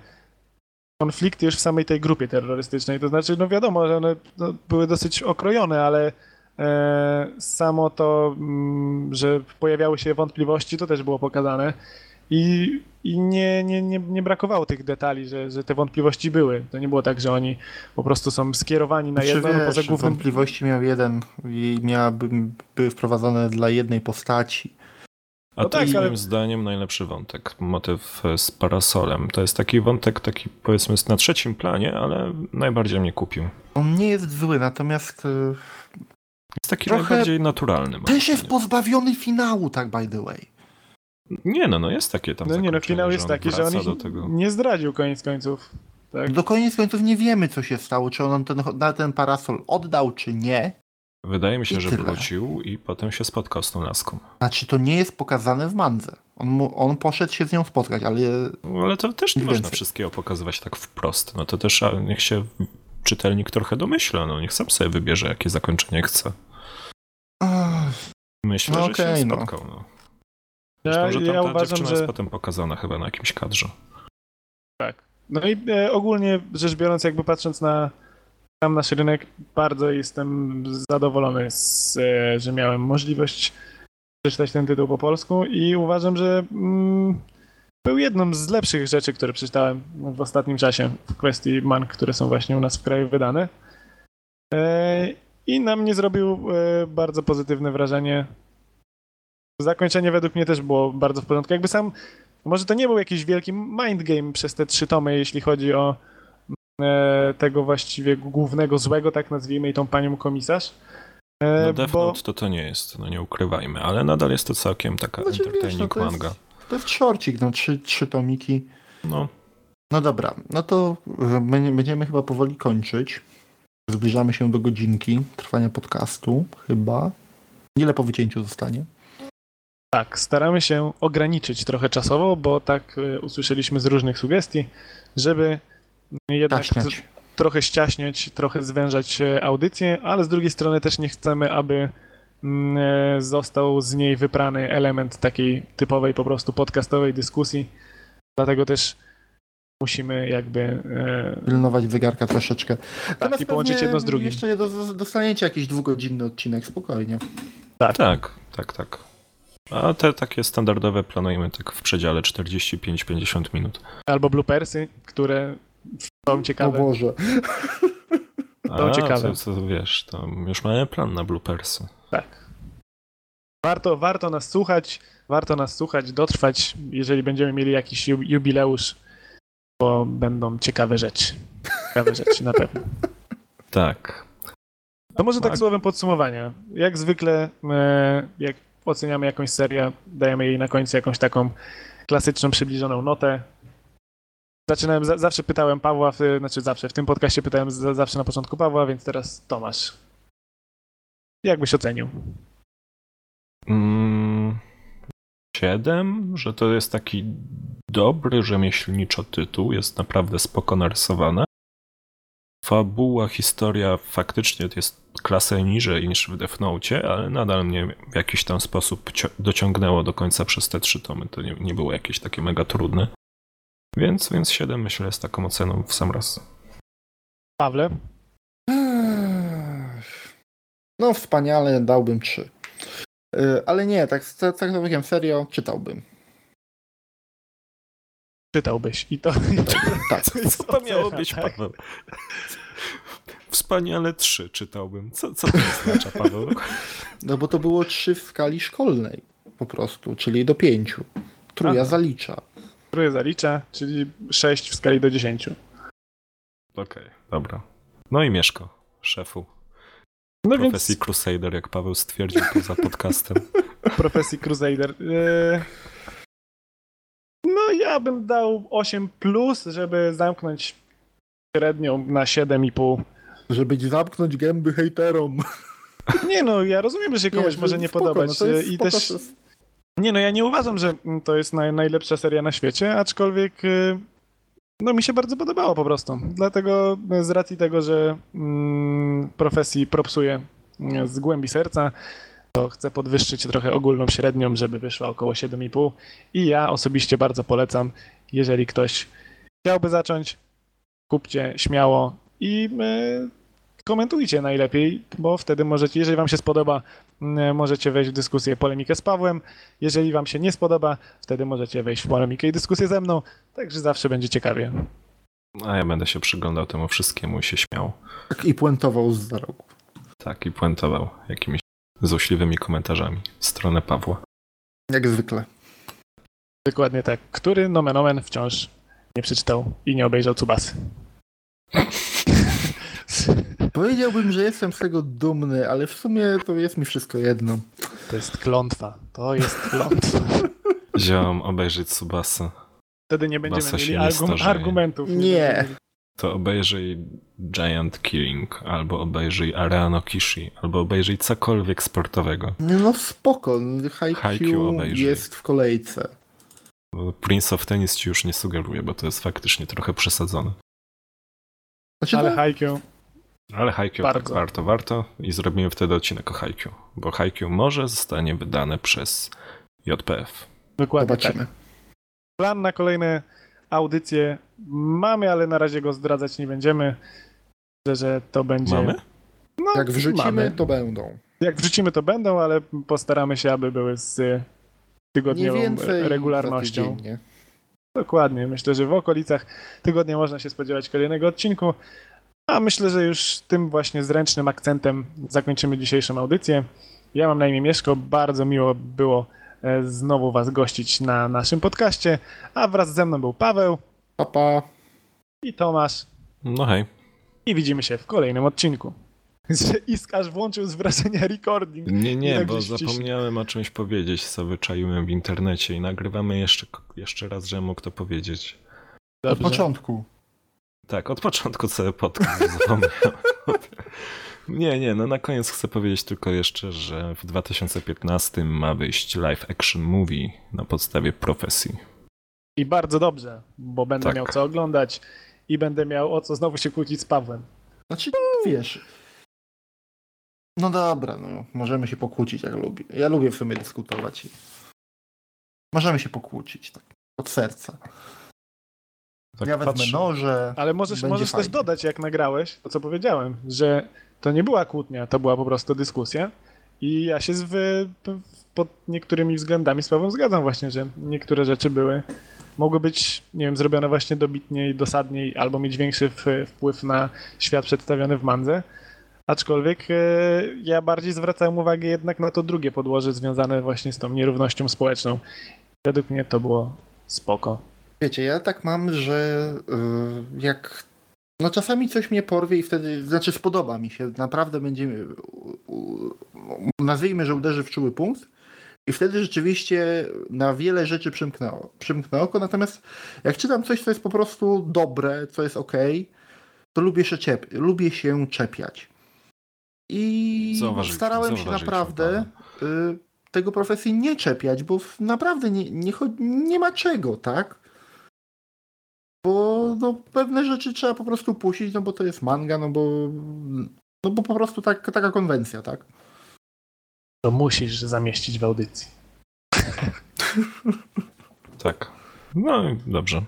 konflikty już w samej tej grupie terrorystycznej. To znaczy, no wiadomo, że one no, były dosyć okrojone, ale e, samo to, mm, że pojawiały się wątpliwości, to też było pokazane. I, i nie, nie, nie, nie brakowało tych detali, że, że te wątpliwości były. To nie było tak, że oni po prostu są skierowani na Znaczy, jedno, no, poza głównym... wątpliwości miał jeden i miałaby, były wprowadzone dla jednej postaci. A No to tak, jest ale- moim zdaniem najlepszy wątek, motyw e, z parasolem. To jest taki wątek, taki powiedzmy na trzecim planie, ale najbardziej mnie kupił. On nie jest zły, natomiast y, Jest taki Trochę najbardziej naturalny. też jest zdaniem. pozbawiony finału, tak by the way. Nie no, no jest takie tam No nie, no finał jest taki, że on ich nie zdradził koniec końców. Tak. Do koniec końców nie wiemy, co się stało, czy on ten, ten parasol oddał, czy nie. Wydaje mi się, I że tyle. wrócił i potem się spotkał z tą laską. Znaczy, to nie jest pokazane w mandze. On, mu, on poszedł się z nią spotkać, ale No, Ale to też nie Nie można więcej. wszystkiego pokazywać tak wprost. No to też niech się czytelnik trochę domyśla, no niech sam sobie wybierze, jakie zakończenie chce. Myślę, No że się okej, no. spotkał. No. Zresztą, że tam ja ta uważam, dziewczyna że jest potem pokazana chyba na jakimś kadrze. No i e, ogólnie rzecz biorąc, jakby patrząc na sam nasz rynek, bardzo jestem zadowolony, z, e, że miałem możliwość przeczytać ten tytuł po polsku i uważam, że mm, był jedną z lepszych rzeczy, które przeczytałem w ostatnim czasie w kwestii mang, które są właśnie u nas w kraju wydane. E, I na mnie zrobił e, bardzo pozytywne wrażenie. Zakończenie według mnie też było bardzo w porządku. Jakby sam może to nie był jakiś wielki mind game przez te trzy tomy, jeśli chodzi o tego właściwie głównego złego, tak nazwijmy, i tą panią komisarz. E, No Death bo Note to to nie jest, no nie ukrywajmy, ale nadal jest to całkiem taka Znaczy, wiesz, no entertaining to jest- manga. to jest shorcik, no trzy, trzy tomiki. No, No dobra, no to będzie- będziemy chyba powoli kończyć. Zbliżamy się do godzinki trwania podcastu, chyba. Ile po wycięciu zostanie? tak, staramy się ograniczyć trochę czasowo, bo tak e, usłyszeliśmy z różnych sugestii, żeby jednak trochę ściaśniać, trochę zwężać e, audycję, ale z drugiej strony też nie chcemy, aby mm, e, został z niej wyprany element takiej typowej po prostu podcastowej dyskusji. Dlatego też musimy jakby e, Pilnować wygarka troszeczkę. Natomiast i połączyć jedno z drugim. Jeszcze do- dostaniecie jakiś dwugodzinny odcinek, spokojnie. tak, tak, tak. A te takie standardowe planujemy tak w przedziale 45-50 minut. albo bloopersy, które są O ciekawe. Boże. To A, ciekawe. To, to wiesz, to już mamy plan na bloopersy. Tak. Warto, warto nas słuchać, warto nas słuchać, dotrwać, jeżeli będziemy mieli jakiś ju- jubileusz, bo będą ciekawe rzeczy. Ciekawe rzeczy, na pewno. Tak. To może tak Tak. słowem podsumowania. Jak zwykle, e, jak oceniamy jakąś serię, dajemy jej na końcu jakąś taką klasyczną, przybliżoną notę. Zaczynałem, za, zawsze pytałem Pawła, w, znaczy zawsze, w tym podcaście pytałem za, zawsze na początku Pawła, więc teraz Tomasz. Jak byś ocenił? Mm, Siedem, że to jest taki dobry rzemieślniczo tytuł, jest naprawdę spoko narysowane. Fabuła, historia faktycznie jest klasę niżej niż w Death Note, ale nadal mnie w jakiś tam sposób dociągnęło do końca przez te trzy tomy. To nie, nie było jakieś takie mega trudne. Więc, więc 7 myślę jest taką oceną w sam raz. Pawle? No wspaniale, dałbym trzy. Y, Ale nie, tak, z- tak jak powiem, serio, czytałbym. Czytałbyś i to... Tak. Co to miało być, Tak. Paweł? Wspaniale trzy czytałbym. Co, co to oznacza, Paweł? No bo to było trzy w skali szkolnej po prostu, czyli do pięciu. Truja Aha. zalicza. Które zalicza, czyli 6 w skali do 10. Okej, dobra. No i Mieszko, szefu No profesji Crusader, jak Paweł stwierdził poza podcastem. więc profesji Crusader. Yy, No ja bym dał 8 plus, żeby zamknąć średnią na 7,5. Żeby zamknąć gęby hejterom. Nie no, ja rozumiem, że się komuś że może nie spoko, podobać. No to jest I spoko, też to jest- Nie no, ja nie uważam, że to jest naj, najlepsza seria na świecie, aczkolwiek y, no mi się bardzo podobało po prostu. Dlatego y, z racji tego, że mm, profesji propsuję y, z głębi serca, to chcę podwyższyć trochę ogólną średnią, żeby wyszła około 7,5 i ja osobiście bardzo polecam, jeżeli ktoś chciałby zacząć, kupcie śmiało i komentujcie najlepiej, bo wtedy możecie, jeżeli wam się spodoba, możecie wejść w dyskusję, polemikę z Pawłem, jeżeli wam się nie spodoba, wtedy możecie wejść w polemikę i dyskusję ze mną, także zawsze będzie ciekawie. A ja będę się przyglądał temu wszystkiemu i się śmiał. Tak i puentował z za rogu. Tak, i puentował jakimiś złośliwymi komentarzami w stronę Pawła. Jak zwykle. Dokładnie tak. Który nomen omen wciąż nie przeczytał i nie obejrzał Cubasy. Powiedziałbym, że jestem z tego dumny, ale w sumie to jest mi wszystko jedno. To jest klątwa. To jest klątwa. Ziom, obejrzeć Subasa. Wtedy nie będziemy Basa mieli argum- starzeje. argumentów. Nie. To obejrzyj Giant Killing, albo obejrzyj Areano Kishi, albo obejrzyj cokolwiek sportowego. No spoko, Haikyuu Haikyuu jest w kolejce. Prince of Tennis ci już nie sugeruje, bo to jest faktycznie trochę przesadzone. Znaczy, Ale no, Haikyuu, Ale Haikyuu tak warto, warto i zrobimy wtedy odcinek o Haikyuu, bo Haikyuu może zostanie wydane przez JPF. dokładnie tak. zobaczymy. Plan na kolejne audycje mamy, ale na razie go zdradzać nie będziemy. Myślę, że to będzie... Mamy? No, Jak wrzucimy, mamy. to będą. Jak wrzucimy, to będą, ale postaramy się, aby były z Nie tygodniową regularnością. Dokładnie. Myślę, że w okolicach tygodnia można się spodziewać kolejnego odcinku. A myślę, że już tym właśnie zręcznym akcentem zakończymy dzisiejszą audycję. Ja mam na imię Mieszko. Bardzo miło było e, znowu Was gościć na naszym podcaście. A wraz ze mną był Paweł Pa, pa. i Tomasz. No hej. I widzimy się w kolejnym odcinku. Że Isk aż włączył z wrażenia recording. Nie, nie, bo zapomniałem o czymś powiedzieć, co wyczaiłem w internecie i nagrywamy jeszcze, jeszcze raz, że mógł to powiedzieć. Od Dobrze. początku. Tak, od początku cały podcast zapomniałem. Nie, nie, no na koniec chcę powiedzieć tylko jeszcze, że w 2015 ma wyjść live action movie na podstawie profesji. I bardzo dobrze, bo będę Tak. miał co oglądać i będę miał o co znowu się kłócić z Pawłem. Znaczy, wiesz. No dobra, no, możemy się pokłócić, jak lubię. Ja lubię w sumie dyskutować. i Możemy się pokłócić, tak. Od serca. Tak ja wezmę noże. Ale możesz, możesz też dodać, jak nagrałeś, to co powiedziałem, że to nie była kłótnia, to była po prostu dyskusja. I ja się z, w, pod niektórymi względami z Pawłem zgadzam właśnie, że niektóre rzeczy były, mogły być, nie wiem, zrobione właśnie dobitniej, dosadniej, albo mieć większy w, wpływ na świat przedstawiony w mandze. Aczkolwiek e, ja bardziej zwracałem uwagę jednak na to drugie podłoże związane właśnie z tą nierównością społeczną. Według mnie to było spoko. Wiecie, ja tak mam, że y, jak. No czasami coś mnie porwie i wtedy, znaczy spodoba mi się, naprawdę będzie, u- nazwijmy, że uderzy w czuły punkt i wtedy rzeczywiście na wiele rzeczy przymknę, o- przymknę oko, natomiast jak czytam coś, co jest po prostu dobre, co jest ok, to lubię się, ciep- lubię się czepiać. I starałem się naprawdę y, tego profesji nie czepiać, bo naprawdę nie, nie, nie ma czego, tak? Bo no, pewne rzeczy trzeba po prostu puścić, no bo to jest manga, no bo, no bo po prostu tak, taka konwencja, tak? To musisz zamieścić w audycji. Tak. No i dobrze.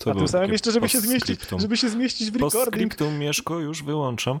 To A tym samym jeszcze, żeby się, zmieścić, żeby się zmieścić w recording, Postscriptum, Mieszko, już wyłączam.